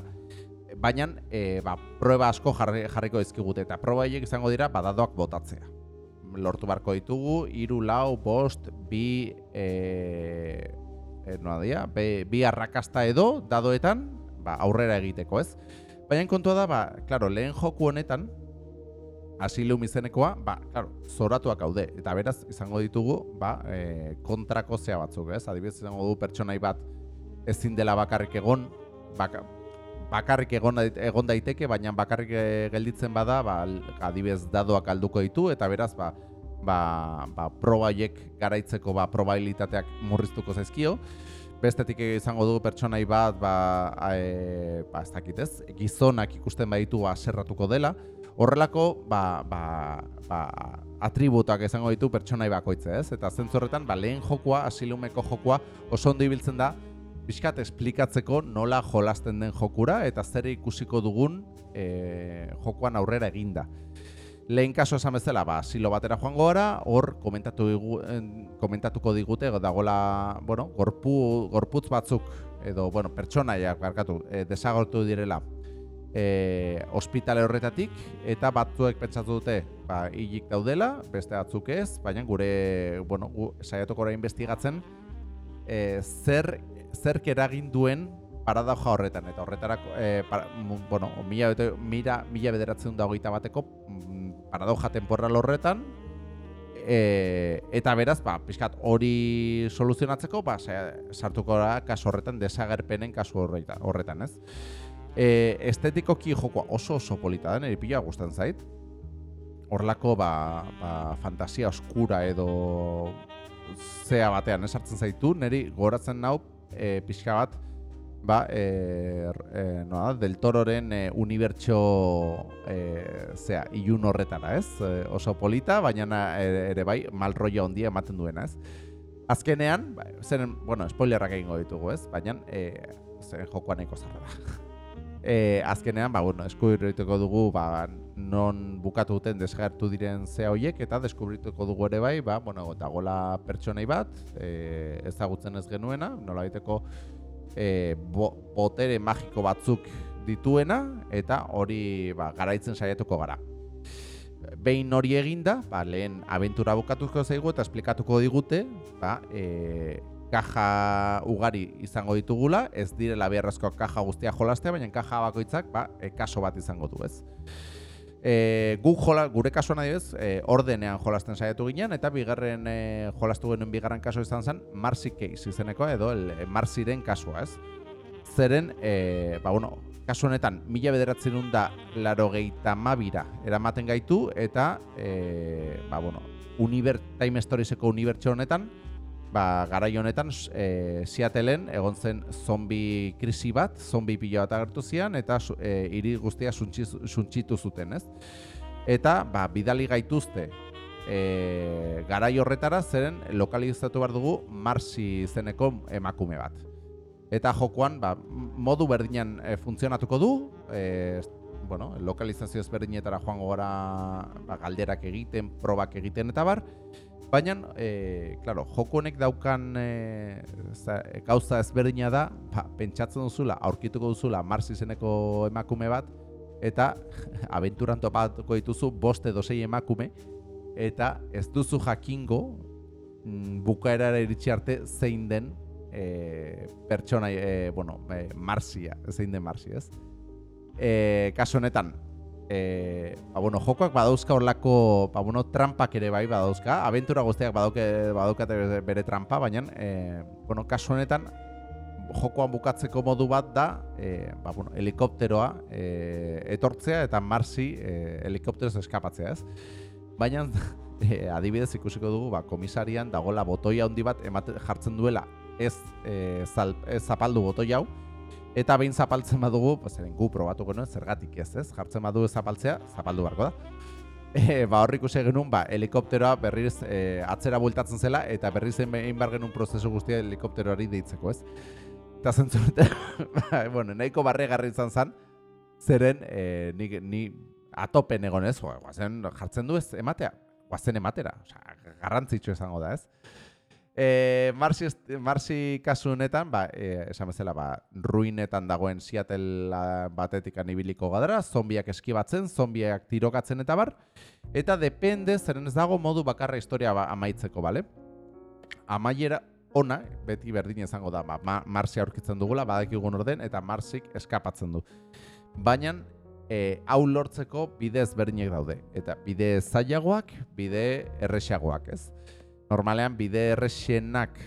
baina e, ba, proba asko jarri, jarriko izkigute eta proba izango dira badadoak botatzea lortu barko ditugu, iru lau, bost, bi, e, e, noa dia, be, bi arrakasta edo, dadoetan, ba, aurrera egiteko, ez? Baina kontua da, ba, claro, lehen joku honetan, asilum izenekoa, ba, claro, zoratuak haude, eta beraz, izango ditugu, ba, e, kontrako zea batzuk, ez? Adibidez, izango du pertsonai bat ezin dela bakarrik egon, baka, bakarrik egon, egon daiteke, baina bakarrik eh, gelditzen bada, ba, adibez dadoak alduko ditu, eta beraz, ba, ba, ba probaiek garaitzeko ba, probabilitateak murriztuko zaizkio. Bestetik izango du pertsonai bat, ba, e, ba, ez dakit ez, gizonak ikusten baditu ba, serratuko dela. Horrelako, ba, ba, ba, atributak izango ditu pertsonai bakoitze, ez? Eta zentzorretan, ba, lehen jokua, asilumeko jokua, oso ondo ibiltzen da, pixkat esplikatzeko nola jolasten den jokura eta zer ikusiko dugun e, jokuan aurrera eginda. Lehen kaso esan bezala, ba, silo batera joango gara, hor komentatu digu, komentatuko digute, dagola, bueno, gorpu, gorputz batzuk, edo, bueno, pertsonaiak, barkatu, e, desagortu direla e, ospitale horretatik, eta batzuek pentsatu dute, ba, hilik daudela, beste batzuk ez, baina gure, bueno, gu, saiatuko investigatzen, e, zer zerk eragin duen paradaja horretan eta horretarako e, para, bueno, mila, mira, mila bederatzen da bateko mm, paradoja temporal horretan e, eta beraz, ba, pixkat hori soluzionatzeko, ba, sartuko da kasu horretan desagerpenen kasu horretan, horretan ez? E, estetikoki jokoa oso oso polita da, nire pila guztan zait. Horlako, ba, ba, fantasia oskura edo zea batean esartzen zaitu, niri goratzen nau e, pixka bat ba, e, e, no, del tororen e, unibertso e, zea, ilun horretara, ez? E, oso polita, baina ere bai, mal rollo ondia ematen duena, ez? Azkenean, ba, zen, bueno, spoilerrak egingo ditugu, ez? Baina, e, zen jokoan eko zarra da. E, azkenean, ba, bueno, eskubrituko dugu, ba, non bukatu duten desgartu diren zea hoiek eta deskubrituko dugu ere bai, ba, bueno, dagola pertsonei bat, e, ezagutzen ez genuena, nola baiteko e, bo, botere magiko batzuk dituena, eta hori ba, garaitzen saiatuko gara. Behin hori eginda, ba, lehen abentura bukatuko zaigu eta esplikatuko digute, ba, e, kaja ugari izango ditugula, ez direla beharrezko kaja guztia jolastea, baina kaja bakoitzak ba, e, kaso bat izango du, ez? E, gu jola, gure kasuan adibidez, e, ordenean jolasten saiatu ginen, eta bigarren e, jolastu genuen bigarren kaso izan zen, Marsi Case izeneko, edo el, e, Marsiren kasua, ez? Zeren, e, ba, bueno, kasu honetan, mila bederatzen da laro gehieta mabira eramaten gaitu, eta, e, ba, bueno, Univer, Time Storieseko unibertso honetan, ba, garai honetan e, Seattleen egon zen zombi krisi bat, zombi pilo bat agertu zian, eta e, hiri guztia suntxitu zuten, ez? Eta, ba, bidali gaituzte e, garai horretara, zeren lokalizatu behar dugu Marsi zeneko emakume bat. Eta jokoan, ba, modu berdinan e, funtzionatuko du, e, bueno, lokalizazio ezberdinetara joango gara ba, galderak egiten, probak egiten eta bar, Baina, e, claro, joko honek daukan e, za, gauza ezberdina da, ba, pentsatzen duzula, aurkituko duzula Mars izeneko emakume bat, eta abenturan topatuko dituzu boste dosei emakume, eta ez duzu jakingo mm, bukaerara iritsi arte zein den e, pertsona, e, bueno, e, Marsia, zein den Marsia, ez? E, kaso honetan, e, ba, bueno, jokoak badauzka horlako ba, bueno, trampak ere bai badauzka, abentura guztiak badauke, badaukate bere trampa, baina e, bueno, kasu honetan jokoan bukatzeko modu bat da e, ba, bueno, helikopteroa e, etortzea eta marzi e, helikopteroz eskapatzea ez. Baina e, adibidez ikusiko dugu ba, komisarian dagola botoia handi bat emate, jartzen duela ez, e, zal, ez zapaldu botoi hau, Eta behin zapaltzen badugu, pues, gu probatuko nuen, zergatik ez ez, jartzen badu zapaltzea, zapaldu barko da. E, ba horrik ikusi genuen, ba, helikopteroa berriz e, atzera bultatzen zela, eta berriz egin bar genuen prozesu guztia helikopteroari deitzeko ez. Eta zentzurete, ba, bueno, nahiko barre garri izan zen, zeren e, ni, ni atopen egon ez, guazen jartzen du ez ematea, guazen ematera, Osa, garrantzitsu izango da ez. E, Marsi, Marsi kasu honetan, ba, e, esan bezala, ba, ruinetan dagoen Seattle batetik anibiliko gadara, zombiak eskibatzen, zombiak tirokatzen eta bar, eta depende, zeren ez dago modu bakarra historia ba, amaitzeko, bale? Amaiera ona, beti berdin izango da, ba, Marsi aurkitzen dugula, badakigun orden, eta Marsik eskapatzen du. Baina, e, hau lortzeko bide ezberdinek daude, eta bide zailagoak, bide erresagoak, ez? Normalean bide errexenak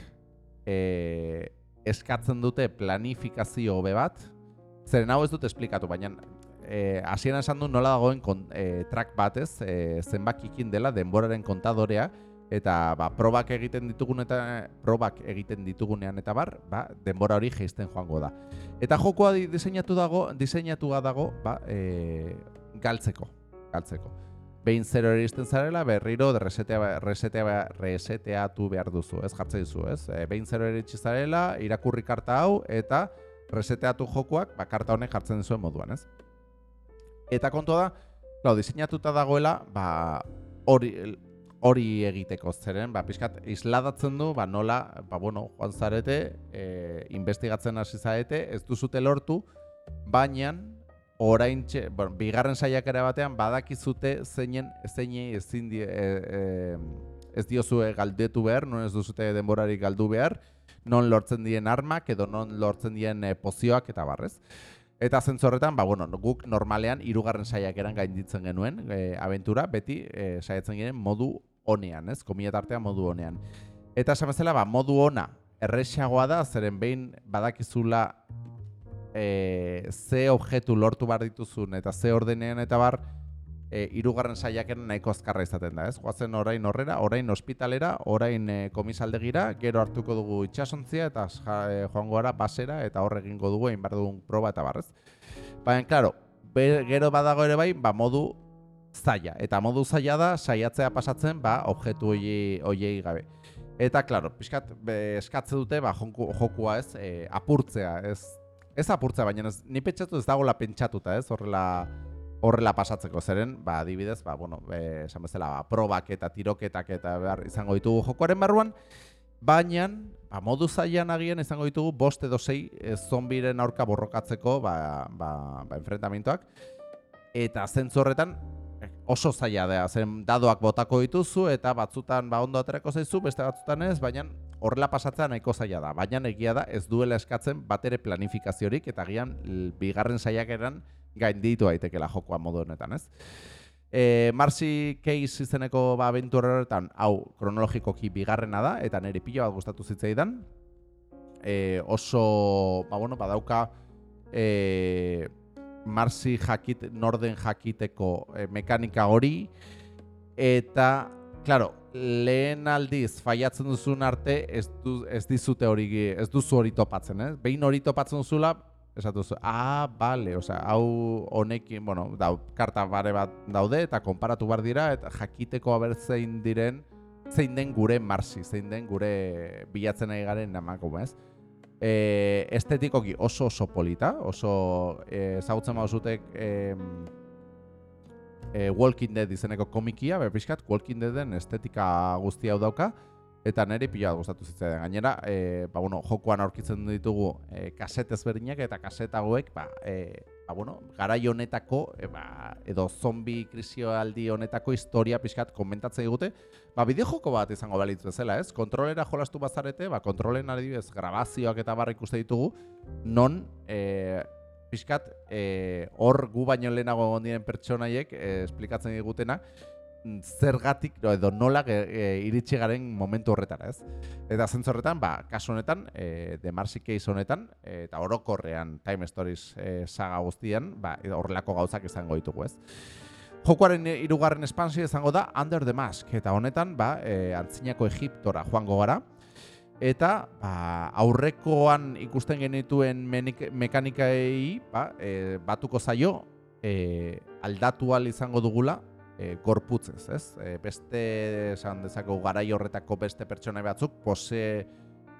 e, eskatzen dute planifikazio hobe bat, zeren hau ez dut esplikatu, baina e, hasieran esan du nola dagoen kon, e, track batez, e, zenbakikin dela denboraren kontadorea, eta ba, probak egiten ditugun eta probak egiten ditugunean eta bar, ba, denbora hori geisten joango da. Eta jokoa diseinatu dago, diseinatu dago, ba, e, galtzeko, galtzeko behin zero eristen zarela, berriro resetea, resetea, reseteatu behar duzu, ez jartzen duzu, ez? E, behin zero eritsi zarela, irakurri karta hau, eta reseteatu jokuak, ba, karta honek jartzen duzuen moduan, ez? Eta kontu da, lau, diseinatuta dagoela, ba, hori, hori egiteko zeren, ba, pixkat, isladatzen du, ba, nola, ba, bueno, joan zarete, e, investigatzen hasi zarete, ez duzute lortu, baina, orain txe, bueno, bigarren saiakera batean badakizute zeinen zeinei ezin die, e, e, ez diozue galdetu behar, non ez duzute denborari galdu behar, non lortzen dien armak edo non lortzen dien e, pozioak eta barrez. Eta zentzorretan, ba, bueno, guk normalean hirugarren saiakeran gainditzen genuen e, aventura, beti e, saiatzen ginen modu honean, ez? Komila tartean modu honean. Eta esan bezala, ba, modu ona erresagoa da, zeren behin badakizula e, ze objektu lortu bar dituzun eta ze ordenean eta bar e, irugarren saiaken nahiko azkarra izaten da, ez? Goazen orain horrera, orain ospitalera, orain e, komisaldegira, gero hartuko dugu itxasontzia eta ja, e, joango gara basera eta horre egingo dugu egin behar dugun proba eta barrez. Baina, klaro, gero badago ere bai, ba, modu zaila. Eta modu zaila da, saiatzea pasatzen, ba, objektu hoiei gabe. Eta, klaro, pixkat, eskatze dute, ba, jokua ez, e, apurtzea, ez ez apurtza, baina ez, ni pentsatu ez dagoela pentsatuta, ez, horrela horrela pasatzeko zeren, ba, adibidez, ba, bueno, esan bezala, ba, probak eta tiroketak eta behar izango ditugu jokoaren barruan, baina, ba, modu zailan agian izango ditugu bost edo sei e, zombiren aurka borrokatzeko, ba, ba, ba, enfrentamientoak, eta zentzu horretan, eh, oso zaila da, zen dadoak botako dituzu, eta batzutan ba, ondo aterako zaizu, beste batzutan ez, baina horrela pasatzea nahiko zaila da. Baina egia da, ez duela eskatzen batere planifikaziorik, eta gian bigarren saiakeran gainditu daitekela jokoa modu honetan, ez? E, Marcy Case izeneko ba, abentura horretan, hau, kronologikoki bigarrena da, eta nire pilo bat gustatu zitzaidan. E, oso, ba, bueno, badauka, e, Marcy jakit, norden jakiteko e, mekanika hori, eta, claro, lehen aldiz faiatzen duzun arte ez, du, ez dizute hori ez duzu hori topatzen, ez? Behin hori topatzen duzula, esatu zu, ah, bale, osea, hau honekin, bueno, da, karta bare bat daude eta konparatu bar dira eta jakiteko aber zein diren, zein den gure marsi, zein den gure bilatzen ari garen emakume, ez? E, estetikoki oso oso polita, oso e, ezagutzen mauzutek e, e, Walking Dead izeneko komikia, be pixkat Walking Deaden estetika guzti hau dauka, eta niri pila gustatu zitzaidan. Gainera, e, ba, bueno, jokoan aurkitzen ditugu e, kaset ezberdinak eta kaset hauek, ba, e, ba, bueno, garai honetako, e, ba, edo zombi krisioaldi honetako historia pixkat komentatzen digute, ba, bideo joko bat izango balitz bezala, ez? Kontrolera jolastu bazarete, ba, kontrolen adibidez grabazioak eta barra ikuste ditugu, non, e, pixkat, e, hor gu baino lehenago egon diren pertsonaiek e, esplikatzen digutena, mm, zergatik edo nola e, e, iritsi garen momentu horretara, ez? Eta zentzu horretan, ba, kasu honetan, e, The Marcy Case honetan, e, eta orokorrean Time Stories e, saga guztian, ba, horrelako gauzak izango ditugu, ez? Jokoaren hirugarren espansio izango da Under the Mask, eta honetan, ba, e, antzinako Egiptora joango gara, Eta ba, aurrekoan ikusten genituen menik, mekanikai ba, e, batuko zaio e, aldatu al izango dugula e, gorputzez, ez? E, beste esan dezakegu garai horretako beste pertsona batzuk pose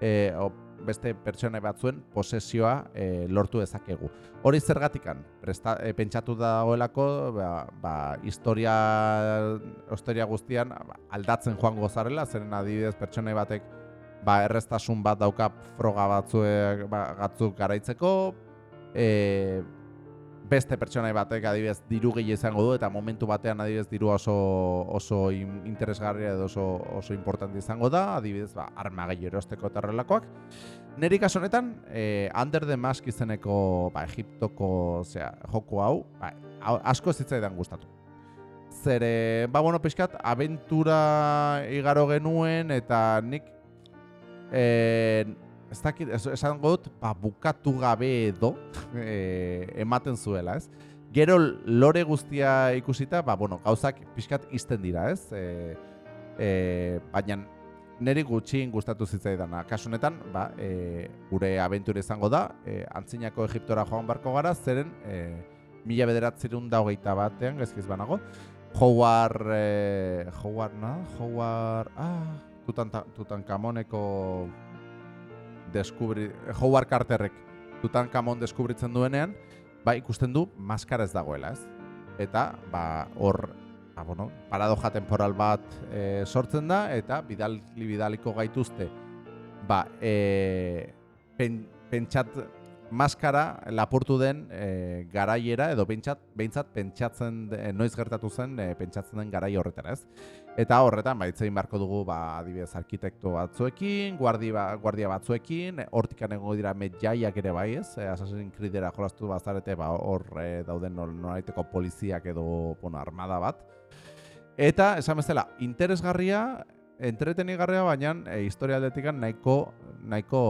e, o, beste pertsona batzuen posesioa e, lortu dezakegu. Hori zergatikan, presta, e, pentsatu dagoelako ba, ba, historia, historia guztian ba, aldatzen joango zarela, zeren adibidez pertsona batek ba, erreztasun bat dauka froga batzuek ba, batzuk garaitzeko, e, beste pertsonai batek adibidez diru gehi izango du eta momentu batean adibidez diru oso oso interesgarria edo oso oso importante izango da, adibidez ba arma gehi erosteko eta. Neri kaso honetan, e, Under the Mask izeneko ba Egiptoko, osea, joko hau, ba, asko zitzaidan gustatu. Zere, ba bueno, pixkat, aventura igaro genuen eta nik Eh, ez dakit, esan dut, ba, bukatu gabe edo e, ematen zuela, ez? Gero lore guztia ikusita, ba, bueno, gauzak pixkat izten dira, ez? E, e, Baina niri gutxin gustatu zitzaidan. Kasunetan, ba, e, gure abentura izango da, e, antzinako Egiptora joan barko gara, zeren e, mila bederatzerun da hogeita batean, gezkiz banago, Howard, e, Howard, na? Howard, ah, Tutankamoneko deskubri Howard Carterrek Tutankamon deskubritzen duenean, ba ikusten du maskara ez dagoela, ez? Eta ba hor ba, bueno, paradoja temporal bat e, sortzen da eta bidali bidaliko gaituzte ba e, pen, pentsat maskara lapurtu den e, garaiera edo pentsat beintzat pentsatzen de, noiz gertatu zen e, pentsatzen den garai horretara, ez? Eta horretan baitzein beharko dugu ba adibidez arkitekto batzuekin, guardia ba, guardia batzuekin, hortikan egongo dira medjaiak ere bai, ez? E, Assassin's Creedera jolastu bazarete ba hor e, dauden noraiteko poliziak edo bueno, armada bat. Eta esan bezala, interesgarria entretenigarria baina e, historia aldetikan nahiko nahiko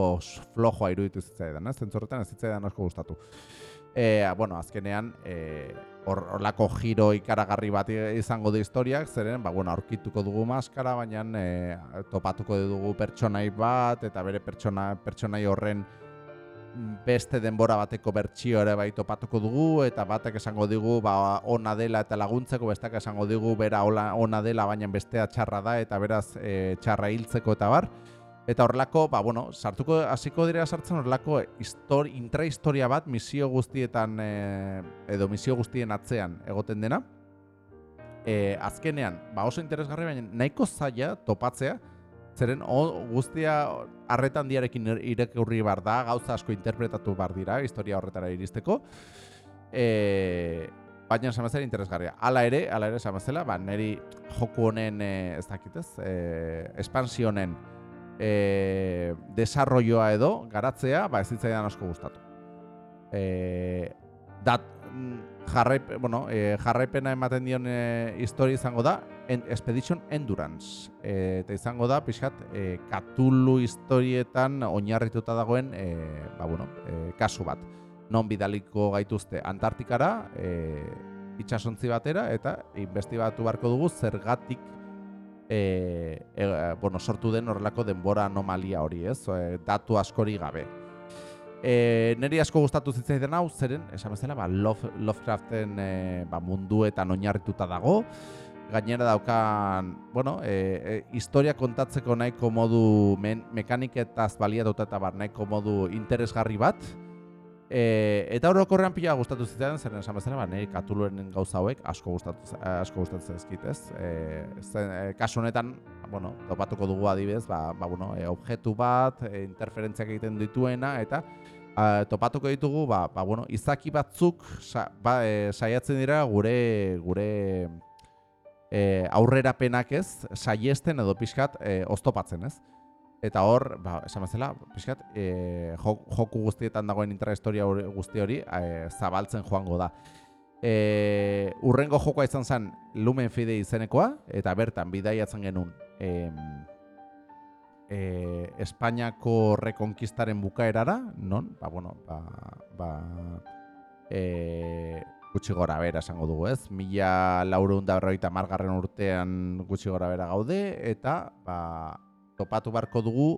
flojoa iruditu zitzaidan, ez? Zentzorretan ez zitzaidan asko gustatu. E, bueno, azkenean e, horlako giro ikaragarri bat izango da historiak, zeren, ba, bueno, aurkituko dugu maskara, baina e, topatuko dugu pertsonai bat, eta bere pertsona, pertsonai horren beste denbora bateko bertsio ere bai topatuko dugu eta batek esango digu ba ona dela eta laguntzeko bestak esango digu bera ona dela baina bestea txarra da eta beraz e, txarra hiltzeko eta bar Eta horrelako, ba, bueno, sartuko hasiko dira sartzen horrelako histori, intrahistoria bat misio guztietan e, edo misio guztien atzean egoten dena. E, azkenean, ba oso interesgarri baina nahiko zaila topatzea, zeren o, guztia arretan diarekin irekurri bar da, gauza asko interpretatu bar dira, historia horretara iristeko. E, baina bezala interesgarria. Hala ere, hala ere esan bezala, ba, niri joku honen, e, ez dakitez, e, espansio honen, e, desarrolloa edo garatzea ba ez zitzaidan asko gustatu. E, dat jarraip, bueno, e, jarraipena ematen dion e, historia izango da en, Expedition Endurance. E, eta izango da, pixkat, e, katulu historietan oinarrituta dagoen e, ba, bueno, e, kasu bat. Non bidaliko gaituzte Antartikara, e, itxasontzi batera, eta investibatu barko dugu zergatik e, e, bueno, sortu den horrelako denbora anomalia hori, ez? E, datu askori gabe. E, neri asko gustatu zitzaidan hau, zeren, esan bezala, ba, Love, Lovecraften e, ba, munduetan oinarrituta dago, gainera daukan, bueno, e, e, historia kontatzeko nahiko modu men, mekaniketaz baliatuta eta bar nahiko modu interesgarri bat, E, eta orokorrean pila gustatu zitzen, zer esan bezala, ba, niri katuluen gauza hauek asko gustatu asko gustatzen zaizkit, ez? Eh, e, kasu honetan, bueno, topatuko dugu adibidez, ba, ba bueno, e, objektu bat, e, interferentziak egiten dituena eta a, topatuko ditugu, ba, ba bueno, izaki batzuk sa, ba, e, saiatzen dira gure gure e, aurrerapenak, ez? Saiesten edo pixkat e, oztopatzen, ez? Eta hor, ba, esan bezala, pixkat, e, joku guztietan dagoen intrahistoria guzti hori e, zabaltzen joango da. E, urrengo jokoa izan zen Lumen Fide izenekoa, eta bertan bidaiatzen genuen e, e, Espainiako rekonkistaren bukaerara, non? Ba, bueno, ba, ba, e, gutxi gora bera esango dugu ez, mila laurun da berroita margarren urtean gutxi gora bera gaude, eta ba, topatu barko dugu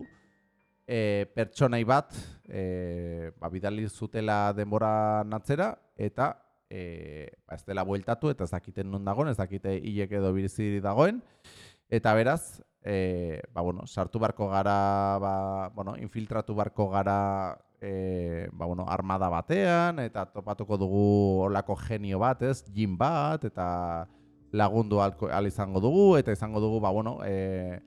e, pertsonai bat e, ba, bidali zutela denbora natzera eta e, ba, ez dela bueltatu eta ez dakiten nun dagoen, ez dakite hilek edo biriziri dagoen. Eta beraz e, ba, bueno, sartu barko gara ba, bueno, infiltratu barko gara e, ba, bueno, armada batean eta topatuko dugu olako genio bat ez, jin bat eta lagundu al izango dugu eta izango dugu ba, bueno, e,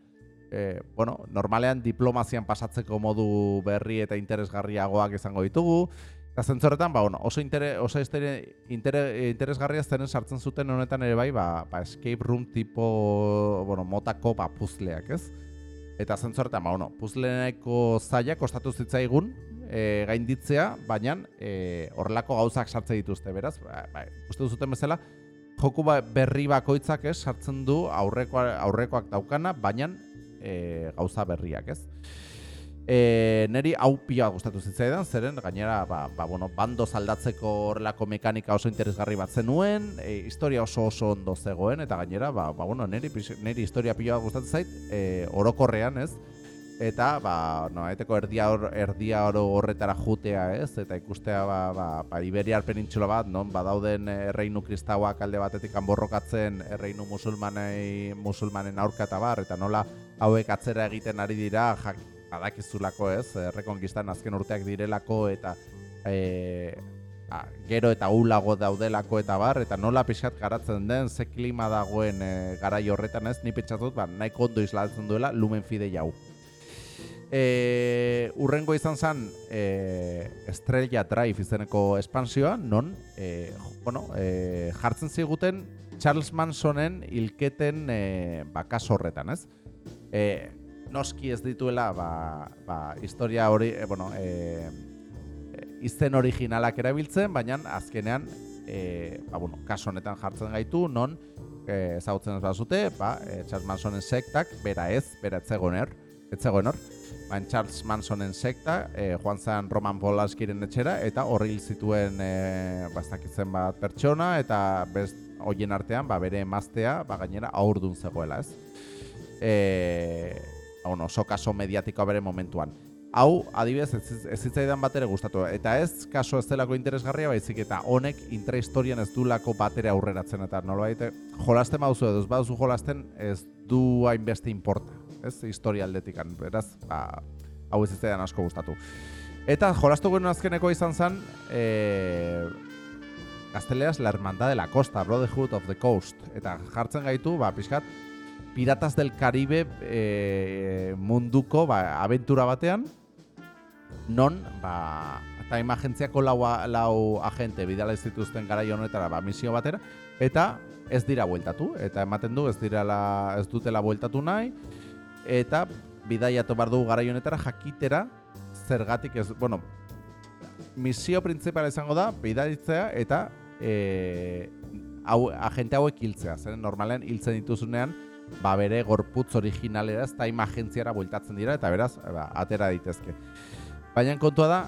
e, bueno, normalean diplomazian pasatzeko modu berri eta interesgarriagoak izango ditugu. Eta zentzoretan, ba, bueno, oso, inter, oso estere, inter, interesgarria zenen sartzen zuten honetan ere bai, ba, ba, escape room tipo, bueno, motako ba, puzleak, ez? Eta zentzoretan, ba, bueno, puzleeneko zaila kostatu zitzaigun e, gainditzea, baina e, horrelako gauzak sartzen dituzte, beraz, ba, ba, uste duzuten bezala, joku ba, berri bakoitzak ez sartzen du aurrekoa, aurrekoak daukana, baina e, gauza berriak, ez? E, neri hau pila gustatu zitzaidan, zeren gainera ba, ba, bueno, bando zaldatzeko horrelako mekanika oso interesgarri bat zenuen, e, historia oso oso ondo zegoen, eta gainera, ba, ba, bueno, neri, neri historia pila gustatzen zait, e, orokorrean, ez? Eta, ba, no, eteko erdia, or, erdia oro horretara jutea, ez? Eta ikustea, ba, ba, ba Iberiar penintxula bat, non? Badauden erreinu kristauak alde batetik anborrokatzen erreinu musulmanei, musulmanen aurka eta bar, eta nola hauek atzera egiten ari dira, jak, badakizulako, ez? Errekonkistan azken urteak direlako, eta e, a, gero eta ulago daudelako eta bar, eta nola pixat garatzen den, ze klima dagoen e, garai horretan ez, ni pentsatut, ba, nahiko ondo islatzen duela, lumen fide jau. E, urrengo izan zen e, Estrella Drive izeneko espansioa, non e, bueno, e, jartzen ziguten Charles Mansonen hilketen e, bakas horretan, ez? E, noski ez dituela ba, ba, historia hori, e, bueno, e, izen originalak erabiltzen, baina azkenean e, ba, bueno, kaso honetan jartzen gaitu, non e, ezagutzen ez bazute, ba, e, Charles Mansonen sektak, bera ez, bera etzegoen er, etzegoen hor, bain Charles Mansonen sekta, e, joan zen Roman Polaskiren etxera, eta horri zituen e, bastakitzen bat pertsona, eta best hoien artean, ba, bere emaztea, ba, gainera aurdun zegoela, ez? E, bueno, oso kaso mediatikoa bere momentuan. Hau, adibidez, ez, ez zitzaidan bat ere gustatu. Eta ez, kaso ez delako interesgarria, baizik eta honek intrahistorian ez du lako bat ere aurreratzen. Eta nola baite, jolasten bauzu edo ez bauzu jolasten, ez du hainbeste importa ez, historia aldetikan, beraz, ba, hau ez zitzaidan asko gustatu. Eta jolastu genuen azkeneko izan zen, e, gazteleaz La Hermandad de la Costa, Brotherhood of the Coast. Eta jartzen gaitu, ba, pixkat, Piratas del Caribe e, munduko ba, aventura batean, non, ba, time agentziako lau, lau agente bidala ez dituzten garai honetara ba, misio batera, eta ez dira bueltatu, eta ematen du ez direla ez dutela bueltatu nahi, eta bidaiatu behar dugu garai honetara jakitera zergatik ez, bueno, misio principala izango da bidaitzea eta e, hau, agente hauek hiltzea, zer normalen hiltzen dituzunean ba bere gorputz originalera ez time agentziara bueltatzen dira eta beraz ba, atera daitezke. Baina kontua da,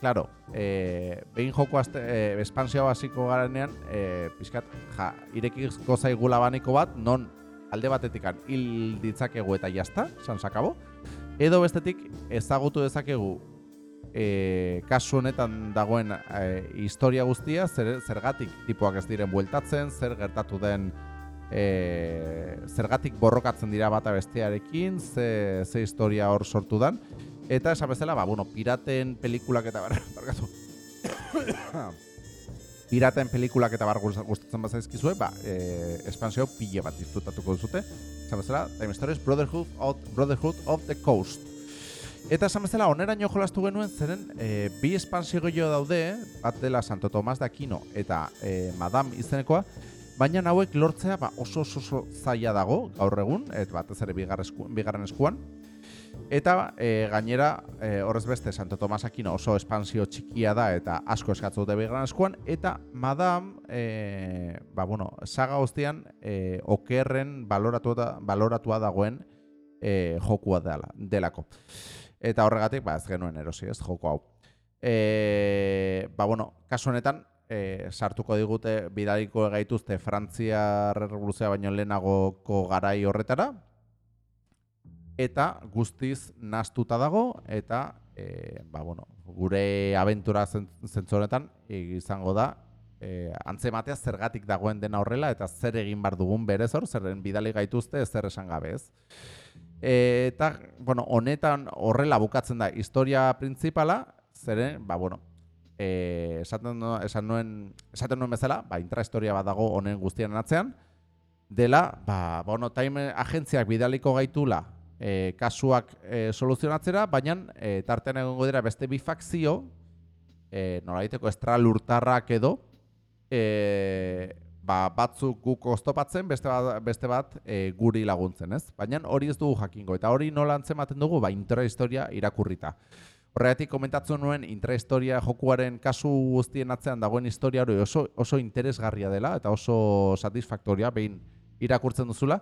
claro, e, behin joko azte, e, espansioa hasiko garenean, e, pixkat, ja, irekiko zaigu labaniko bat, non alde batetikan hil ditzakegu eta jazta, san sakabo, edo bestetik ezagutu dezakegu e, kasu honetan dagoen e, historia guztia, zer, zergatik tipoak ez diren bueltatzen, zer gertatu den e, zergatik borrokatzen dira bata bestearekin, ze, ze historia hor sortu dan, Eta esan bezala, ba, bueno, piraten pelikulak eta bar, barkatu. Piraten pelikulak eta bar gust- gustatzen bazaizkizue, ba, e, espansio pile bat disfrutatuko duzute. Esan bezala, Time Stories Brotherhood of, Brotherhood of the Coast. Eta esan bezala, oneraino jolastu genuen zeren e, bi espansio gehiago daude, bat dela Santo Tomas de Aquino eta e, Madame izenekoa, baina hauek lortzea ba, oso oso, oso zaila dago gaur egun, et batez ere bigarren esku- bigarren eskuan. Eta e, gainera, e, horrez beste, Santo Tomas Aquino oso espansio txikia da eta asko eskatzen dute bigarren eskuan. Eta Madame, e, ba, bueno, saga guztian, e, okerren baloratua, baloratua dagoen e, jokua dela, delako. Eta horregatik, ba, ez genuen erosi, ez, joko hau. E, ba, bueno, kasu honetan, e, sartuko digute bidaliko gaituzte Frantziar Revoluzioa baino lehenagoko garai horretara, eta guztiz nastuta dago eta e, ba, bueno, gure abentura zen- zentzu honetan izango da e, antzematea zergatik dagoen dena horrela eta zer egin bar dugun berez hor, zerren bidali gaituzte ez zer esan gabe ez. E, eta, bueno, honetan horrela bukatzen da historia printzipala, zeren, ba, bueno, e, esaten, esan nuen, esaten nuen bezala, ba, intrahistoria bat dago honen guztien atzean, dela, ba, bueno, time agentziak bidaliko gaitula e, kasuak e, soluzionatzera, baina e, tartean egongo dira beste bi fakzio, e, nolaiteko estralurtarrak edo, e, ba, batzuk guk oztopatzen, beste bat, beste bat e, guri laguntzen, ez? Baina hori ez dugu jakingo, eta hori nola antzematen dugu, ba, intrahistoria irakurrita. Horregatik komentatzen nuen intrahistoria jokuaren kasu guztien atzean dagoen historia hori oso, oso interesgarria dela eta oso satisfaktoria behin irakurtzen duzula.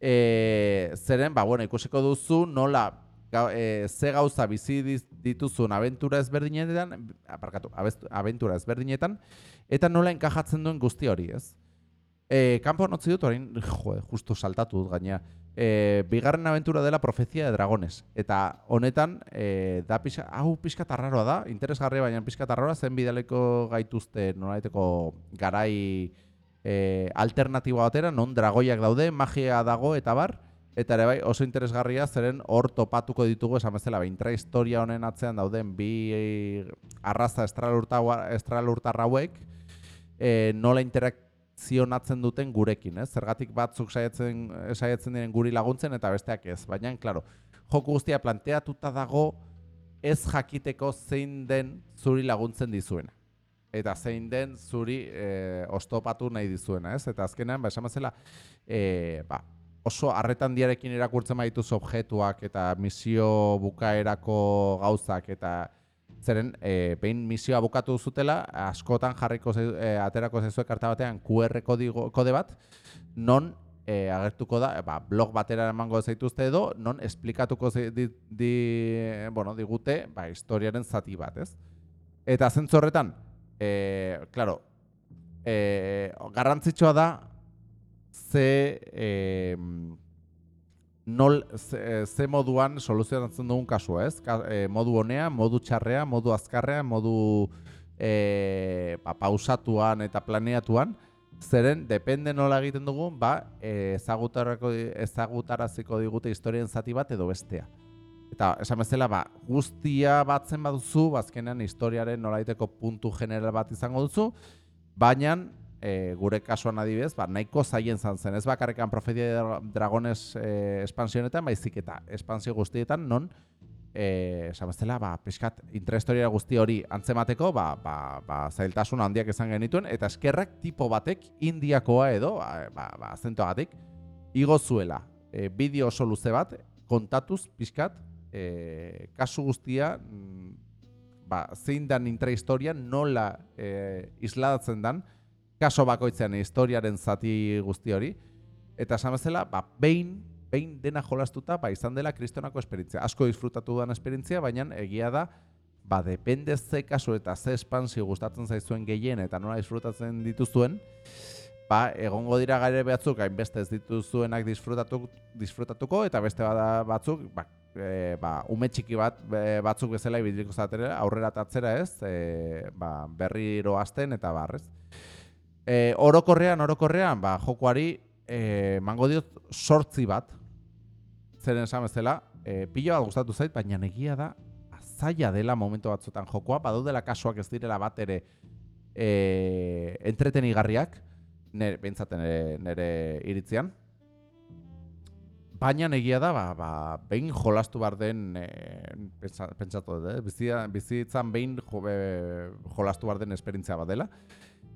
E, zeren, ba, bueno, ikusiko duzu nola ga, e, ze gauza bizi dituzun abentura ezberdinetan, aparkatu, abentura ezberdinetan, eta nola enkajatzen duen guzti hori, ez? E, kanpo notzi dut, orain, jo, justu saltatu dut gaina. E, bigarren abentura dela Profezia de Dragones. Eta honetan, e, da pixka, hau pixka tarraroa da, interesgarria baina pixka tarraroa, zen bidaleko gaituzte nolaiteko garai e, alternatiboa batera, non dragoiak daude, magia dago eta bar, eta ere bai oso interesgarria zeren hor topatuko ditugu esan bezala, behintra historia honen atzean dauden bi e, arraza estralurta, estralurtar hauek, e, nola interakzionatzen duten gurekin, ez? Zergatik batzuk saiatzen saiatzen diren guri laguntzen eta besteak ez. Baina, claro, joku guztia planteatuta dago ez jakiteko zein den zuri laguntzen dizuena. Eta zein den zuri e, ostopatu nahi dizuena, ez? Eta azkenean, ba, esan bezala, e, ba, oso harretan diarekin irakurtzen baituz objektuak eta misio bukaerako gauzak eta zeren e, behin misioa bukatu zutela, askotan jarriko zaizu, e, aterako zaizue karta batean QR kodigo, kode bat, non e, agertuko da, ba, blog batera emango zaituzte edo, non esplikatuko ze- di, di, bueno, digute ba, historiaren zati bat, ez? Eta zentzu horretan, e, claro, e, garrantzitsua da ze e, nol, ze, ze moduan soluzionatzen dugun kasua, ez? Ka, e, modu honea, modu txarrea, modu azkarrea, modu e, ba, pausatuan eta planeatuan, Zeren, depende nola egiten dugun, ba, ezagutarako, ezagutaraziko digute historien zati bat edo bestea. Eta, esan bezala, ba, guztia batzen baduzu, bazkenean historiaren nolaiteko puntu general bat izango duzu, baina e, gure kasuan adibidez, ba, nahiko zaien zan zen. Ez bakarrekan Profetia Dragones e, espansionetan, baizik eta espansio guztietan, non, e, esan bezala, ba, pixkat, intrahistoria guzti hori antzemateko, ba, ba, ba, zailtasun handiak izan genituen, eta eskerrak tipo batek, indiakoa edo, ba, ba, ba igo zuela, e, bideo oso luze bat, kontatuz, pixkat, e, kasu guztia, mm, ba, zein dan intrahistoria, nola e, isladatzen dan, kaso bakoitzean historiaren zati guzti hori, eta esan bezala, ba, behin, behin dena jolastuta, ba, izan dela kristonako esperientzia. Asko disfrutatu dudan esperientzia, baina egia da, ba, depende ze kasu eta ze espansio gustatzen zaizuen gehien eta nola disfrutatzen dituzuen, ba, egongo dira gaire batzuk, hainbeste ez dituzuenak disfrutatu, disfrutatuko, eta beste bada batzuk, ba, e, ba, ume txiki bat e, batzuk bezala ibiliko zatera, aurrera tatzera ez, e, ba, berriro hasten eta barrez. E, orokorrean, orokorrean, ba, jokoari e, mango diot sortzi bat, zeren esan bezala, e, pilo bat gustatu zait, baina negia da, zaila dela momentu batzutan jokoa, dela kasuak ez direla bat ere e, entretenigarriak, nire, bentsaten nire, nire iritzian. Baina negia da, ba, ba, behin jolastu bar den, e, pentsatu dut, eh? bizitzan behin jo, e, jolastu bar den esperientzia bat dela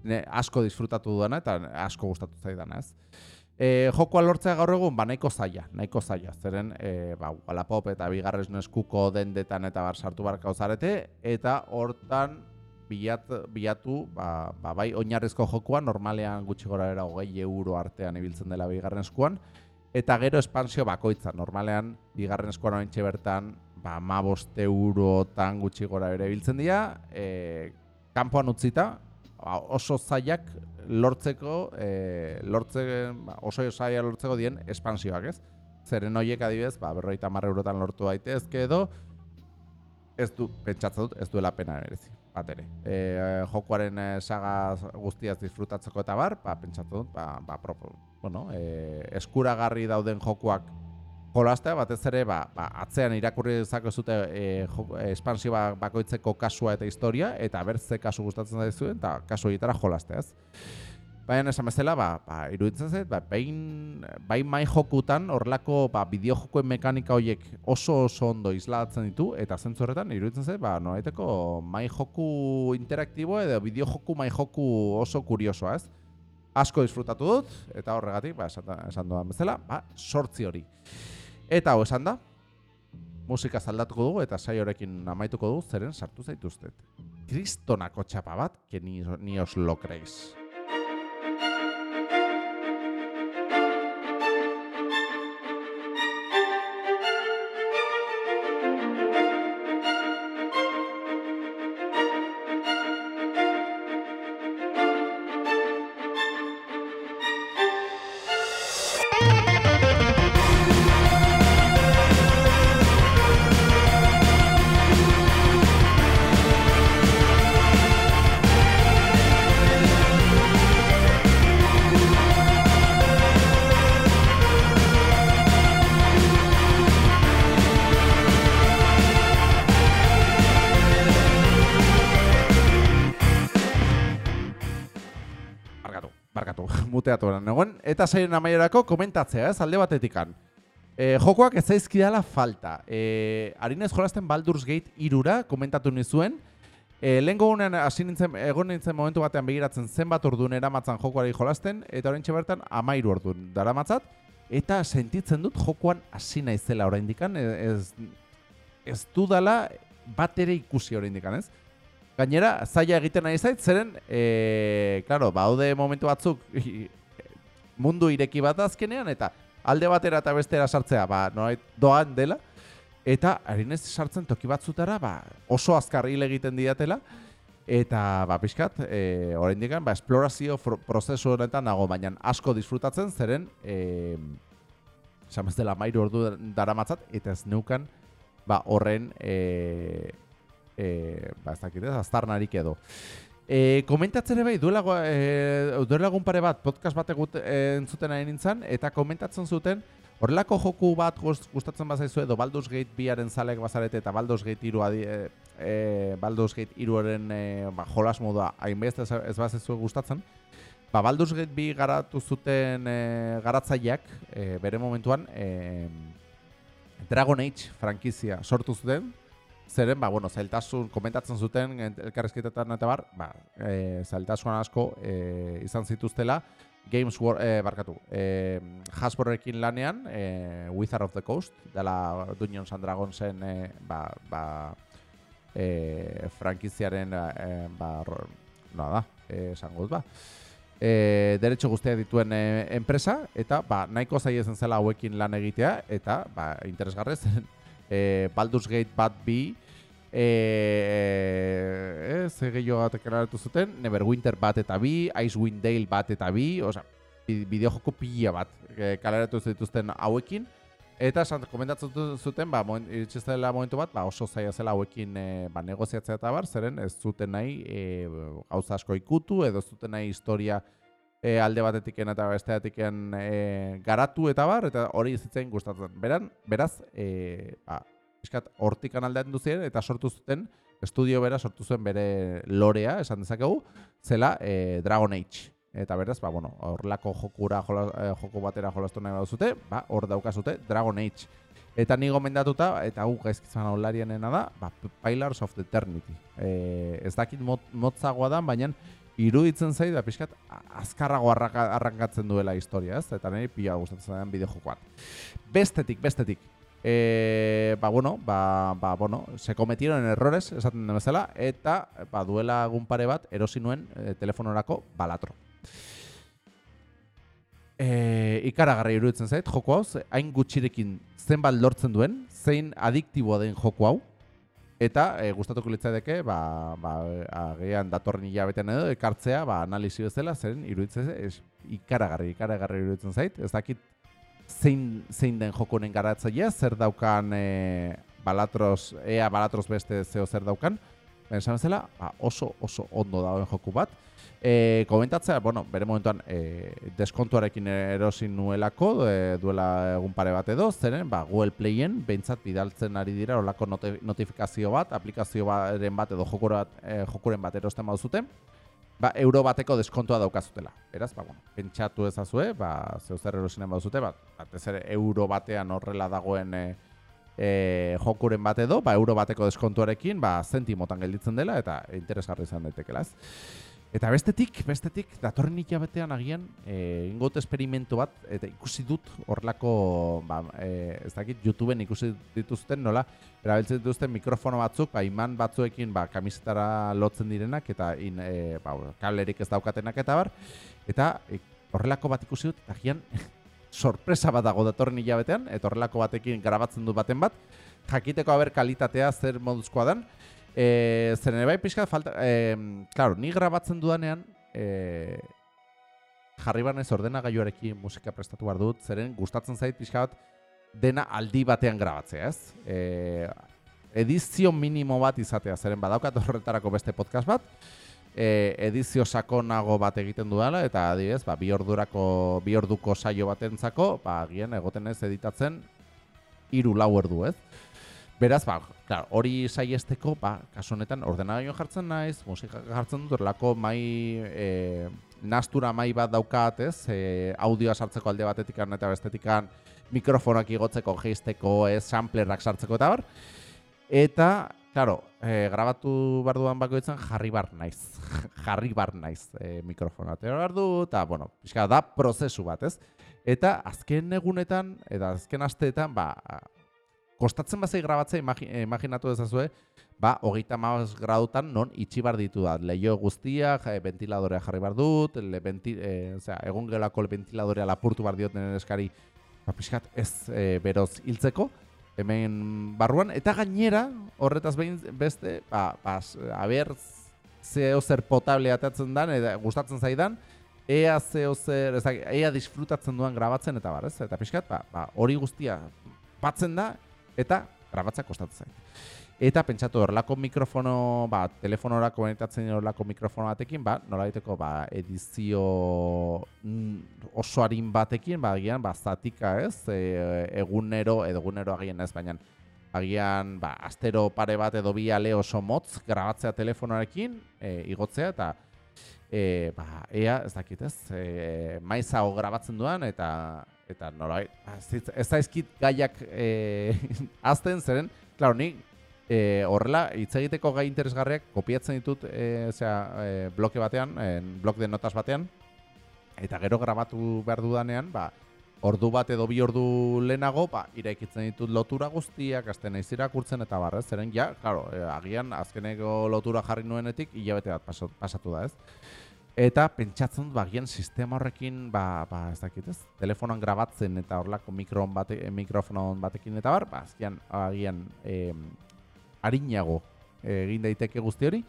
ne, asko disfrutatu duena eta asko gustatu zaidana, ez? E, jokoa lortzea gaur egun, ba, nahiko zaila, nahiko zaila. Zeren, e, ba, Wallapop eta bigarrez neskuko dendetan eta bar sartu barka zarete, eta hortan bilat, bilatu, ba, ba, bai, oinarrizko jokoa, normalean gutxi gora era hogei euro artean ibiltzen dela bigarren eskuan, eta gero espansio bakoitza, normalean bigarren eskuan ointxe bertan, ba, ma boste eurotan gutxi gora ere ibiltzen dira, e, kanpoan utzita, ba, oso zailak lortzeko, e, lortze, ba, oso zaila lortzeko dien espansioak, ez? Zeren horiek adibidez, ba, berroita marre eurotan lortu daitezke edo, ez du, pentsatzen dut, ez duela pena berezi, bat ere. E, jokuaren e, saga guztiaz disfrutatzeko eta bar, ba, pentsatzen dut, ba, ba, propo, bueno, e, eskuragarri dauden jokuak jolastea batez ere ba, ba, atzean irakurri dezake zute e, espansio ba, bakoitzeko kasua eta historia eta bertze kasu gustatzen da zuen eta kasu horietara jolastea, ez? Baina esan bezala, ba, ba, iruditzen zait, ba, behin, bai mai jokutan, horrelako ba, bideo jokoen mekanika horiek oso oso ondo islatzen ditu, eta zentzu horretan, iruditzen zait, ba, noraiteko mai joku interaktibo edo bideo joku mai joku oso kuriosoa, ez? Asko disfrutatu dut, eta horregatik, ba, esan, esan duan bezala, ba, sortzi hori. Eta hau esan da, musika zaldatuko dugu eta sai horrekin amaituko dugu zeren sartu zaituztet. Kristonako txapa bat, que ni, ni os lo creéis. Eta zairen amaierako komentatzea, ez, alde batetikan. E, jokoak ez zaizkidala falta. E, Arinez jolasten Baldur's Gate irura komentatu nizuen. E, lehen gogunean hasi nintzen, egon nintzen momentu batean begiratzen zenbat orduan eramatzan jokoari jolasten, eta orain bertan amairu orduan daramatzat, eta sentitzen dut jokoan hasi naizela orain dikan, ez, ez dudala bat ere ikusi orain dikan, ez? Gainera, zaila egiten nahi zait, zeren, e, claro, baude momentu batzuk mundu ireki bat azkenean, eta alde batera eta bestera sartzea, ba, noait, doan dela, eta harinez sartzen toki batzutara, ba, oso azkar hil egiten diatela, eta, ba, pixkat, e, orain digan, ba, esplorazio prozesu honetan dago, baina asko disfrutatzen, zeren, e, esan dela mairu ordu dara matzat, eta ez neukan, ba, horren, e, e, ba, ez dakit, ez, aztarnarik edo. E, komentatzen ere bai, duela, e, duela pare bat, podcast bat egut, e, entzuten ari nintzen, eta komentatzen zuten, horrelako joku bat gust- gustatzen bazaizu edo Baldur's Gate biaren zalek bazarete eta Baldur's Gate 3 adi, e, e, Baldur's Gate 3-aren e, ba, jolas modua hainbeste ez, ez bazaizu gustatzen, ba, Baldur's Gate 2 garatu zuten e, garatzaileak e, bere momentuan e, Dragon Age frankizia sortu zuten, zeren, ba, bueno, zailtasun komentatzen zuten en- elkarrizketetan eta bar, ba, e, zailtasun asko e, izan zituztela, Games War, e, barkatu, e, Hasbrorekin lanean, e, Wizard of the Coast, dela Dungeons and Dragonsen, e, ba, ba, e, frankiziaren, e, ba, noa da, esango dut, ba, e, derecho guztiak dituen enpresa, eta ba, nahiko zaiezen zela hauekin lan egitea, eta ba, interesgarrez, e, Baldur's Gate bat bi, e, ez, gehiago bat ekaratu zuten, Neverwinter bat eta bi, Icewind Dale bat eta bi, bi- bideojoko pila bat e, kaleratu zituzten hauekin, Eta esan komentatzen zu- zuten, ba, moment, iritsi zela momentu bat, ba, oso zaila zela hauekin e, ba, negoziatzea eta bar, zeren ez zuten nahi e, gauza asko ikutu, edo zuten nahi historia e, alde batetiken eta besteatiken e, garatu eta bar, eta hori zitzen gustatzen. Beran, beraz, e, ba, pixkat hortikan aldean duzien, eta sortu zuten, estudio bera sortu zuen bere lorea, esan dezakegu, zela e, Dragon Age. Eta beraz, ba, bueno, horrelako jokura, jola, eh, joko batera jolastu nahi baduzute, ba, hor daukazute Dragon Age. Eta ni gomendatuta, eta hau gaizkizan onlarianena da, ba, Pillars of the Eternity. E, ez dakit mot, motzagoa da, baina iruditzen zait, da pixkat, a- azkarrago arrankatzen duela historia, ez? Eta niri pila gustatzen den bideo jokoan. Bestetik, bestetik. E, ba, bueno, ba, ba, bueno, se cometieron errores, esaten den bezala, eta ba, duela egun pare bat, erosi nuen e, telefonorako balatro. E, ikaragarri iruditzen zait, joko hau, hain gutxirekin zenbat lortzen duen, zein adiktiboa den joko hau, eta e, gustatuko litzaideke, ba, ba, agian datorren hilabetean edo, ekartzea, ba, analisi bezala, zeren iruditzen es, ikaragarri, ikaragarri iruditzen zait, ez dakit zein, zein den joko honen garatzailea, zer daukan e, balatros, ea balatros beste zeo zer daukan, Baina esan bezala, ba, oso oso ondo dagoen joku bat. E, komentatzea, bueno, bere momentuan e, deskontuarekin erosi nuelako, e, duela egun pare bat edo, zeren, ba, Google Playen behintzat bidaltzen ari dira olako note, notifikazio bat, aplikazio baren bat edo jokura bat, e, jokuren bat erosten baduzute, ba, euro bateko deskontua daukazutela. Beraz, ba, bueno, pentsatu ezazue, ba, zeu zer erosinen baduzute, ba, batez ere euro batean horrela dagoen e, e, jokuren bat edo, ba, euro bateko deskontuarekin, ba, zentimotan gelditzen dela, eta interesgarri izan daitekela, ez? Eta bestetik, bestetik, datorren hilabetean agian, e, ingot esperimentu bat, eta ikusi dut horrelako, ba, e, ez dakit, YouTubeen ikusi dituzten, nola, erabiltzen dituzten mikrofono batzuk, ba, iman batzuekin, ba, kamisetara lotzen direnak, eta in, e, ba, kablerik ez daukatenak eta bar, eta e, horrelako bat ikusi dut, eta agian, sorpresa bat dago datorren hilabetean, eta horrelako batekin grabatzen du baten bat, jakiteko aber kalitatea zer moduzkoa den, e, zer ere bai pixka falta, e, claro, ni grabatzen dudanean, e, jarri banez ordenagailuarekin musika prestatu behar dut, zeren gustatzen zait pixka bat dena aldi batean grabatzea, ez? E, edizio minimo bat izatea, zeren badaukat horretarako beste podcast bat, e, edizio sakonago bat egiten dudala eta adibidez, ba, bi ordurako bi orduko saio batentzako, ba agian egoten ez editatzen hiru lau ordu, ez? Beraz, ba, klar, hori saiesteko, ba, kasu honetan ordenagailuan jartzen naiz, musika jartzen dut, horrelako mai e, nastura mai bat daukat, ez? E, audioa sartzeko alde batetikan eta bestetikan, mikrofonak igotzeko, geisteko, ez, samplerak sartzeko eta bar. Eta, claro, e, grabatu behar dudan bakoitzan jarri bar naiz. jarri bar naiz e, mikrofona. Behar du, eta, bueno, pixka da prozesu bat, ez? Eta azken egunetan, eta azken asteetan, ba, kostatzen bazai grabatzea, imagi, imaginatu dezazue, ba, hogeita hamabos gradutan non itxi bar ditu da. Leio guztiak, e, ventiladorea jarri bar dut, le venti, e, osea, egon gelako ventiladorea lapurtu bar dioten eskari, ba, pixkat ez e, beroz hiltzeko, hemen barruan, eta gainera, horretaz behin beste, ba, ba, s- aber, zeo zer potable atatzen dan, eta gustatzen zaidan, ea zeo zer, ea disfrutatzen duan grabatzen eta bar, ez? Eta pixkat, ba, ba, hori guztia batzen da, eta grabatzea kostatzen zait. Eta pentsatu horrelako mikrofono, ba, telefonora konektatzen horrelako mikrofono batekin, ba, nola egiteko, ba, edizio mm, oso harin batekin, ba, agian, ba, zatika ez, e, egunero, edo egunero agian ez, baina agian, ba, astero pare bat edo bi ale oso motz, grabatzea telefonoarekin, e, igotzea, eta e, ba, ea, ez dakit ez, e, maizago grabatzen duan, eta eta nola, ez, ez zaizkit gaiak e, azten, zeren, klaro, ni e, horrela, hitz egiteko gai interesgarriak kopiatzen ditut e, zera, e, bloke batean, en, blok de notas batean, eta gero grabatu behar dudanean, ba, ordu bat edo bi ordu lehenago, ba, iraikitzen ditut lotura guztiak, azten naiz irakurtzen eta barrez, zeren ja, claro, e, agian azkeneko lotura jarri nuenetik, hilabete bat pasatu da, ez? Eta pentsatzen dut, bagian sistema horrekin, ba, ba, ez dakit ez, telefonoan grabatzen eta horlako mikron bate, mikrofonon batekin eta bar, ba, azkian, agian, eh, egin daiteke guzti hori.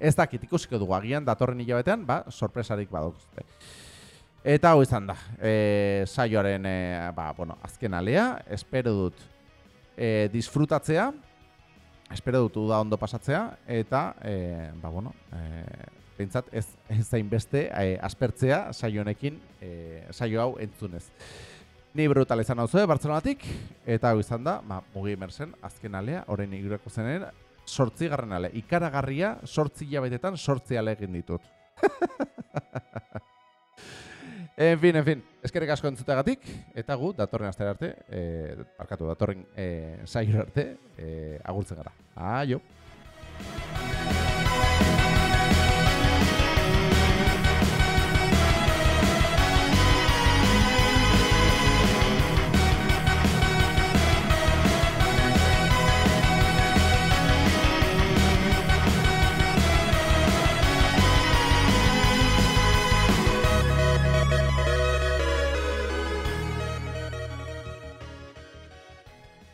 Ez dakit ikusiko dugu agian datorren hilabetean, ba, sorpresarik badokuzte. Eta hau izan da, e, saioaren e, ba, bueno, azken alea, espero dut e, disfrutatzea, espero dut da ondo pasatzea, eta, e, ba, bueno, e, pentsat ez, ez zain beste e, aspertzea saio honekin, e, saio hau entzunez. Ni brutal izan hau zuen, Bartzelonatik, eta hau izan da, ba, mugi merzen, azken alea, orain igurako zenen, sortzi garren ale. Ikaragarria, sortzi jabetetan, sortzi ale egin ditut. en fin, en fin, eskerrik asko entzutegatik, eta gu, datorren astera arte, eh, barkatu, datorren eh, saio arte, eh, agurtzen gara. Aio!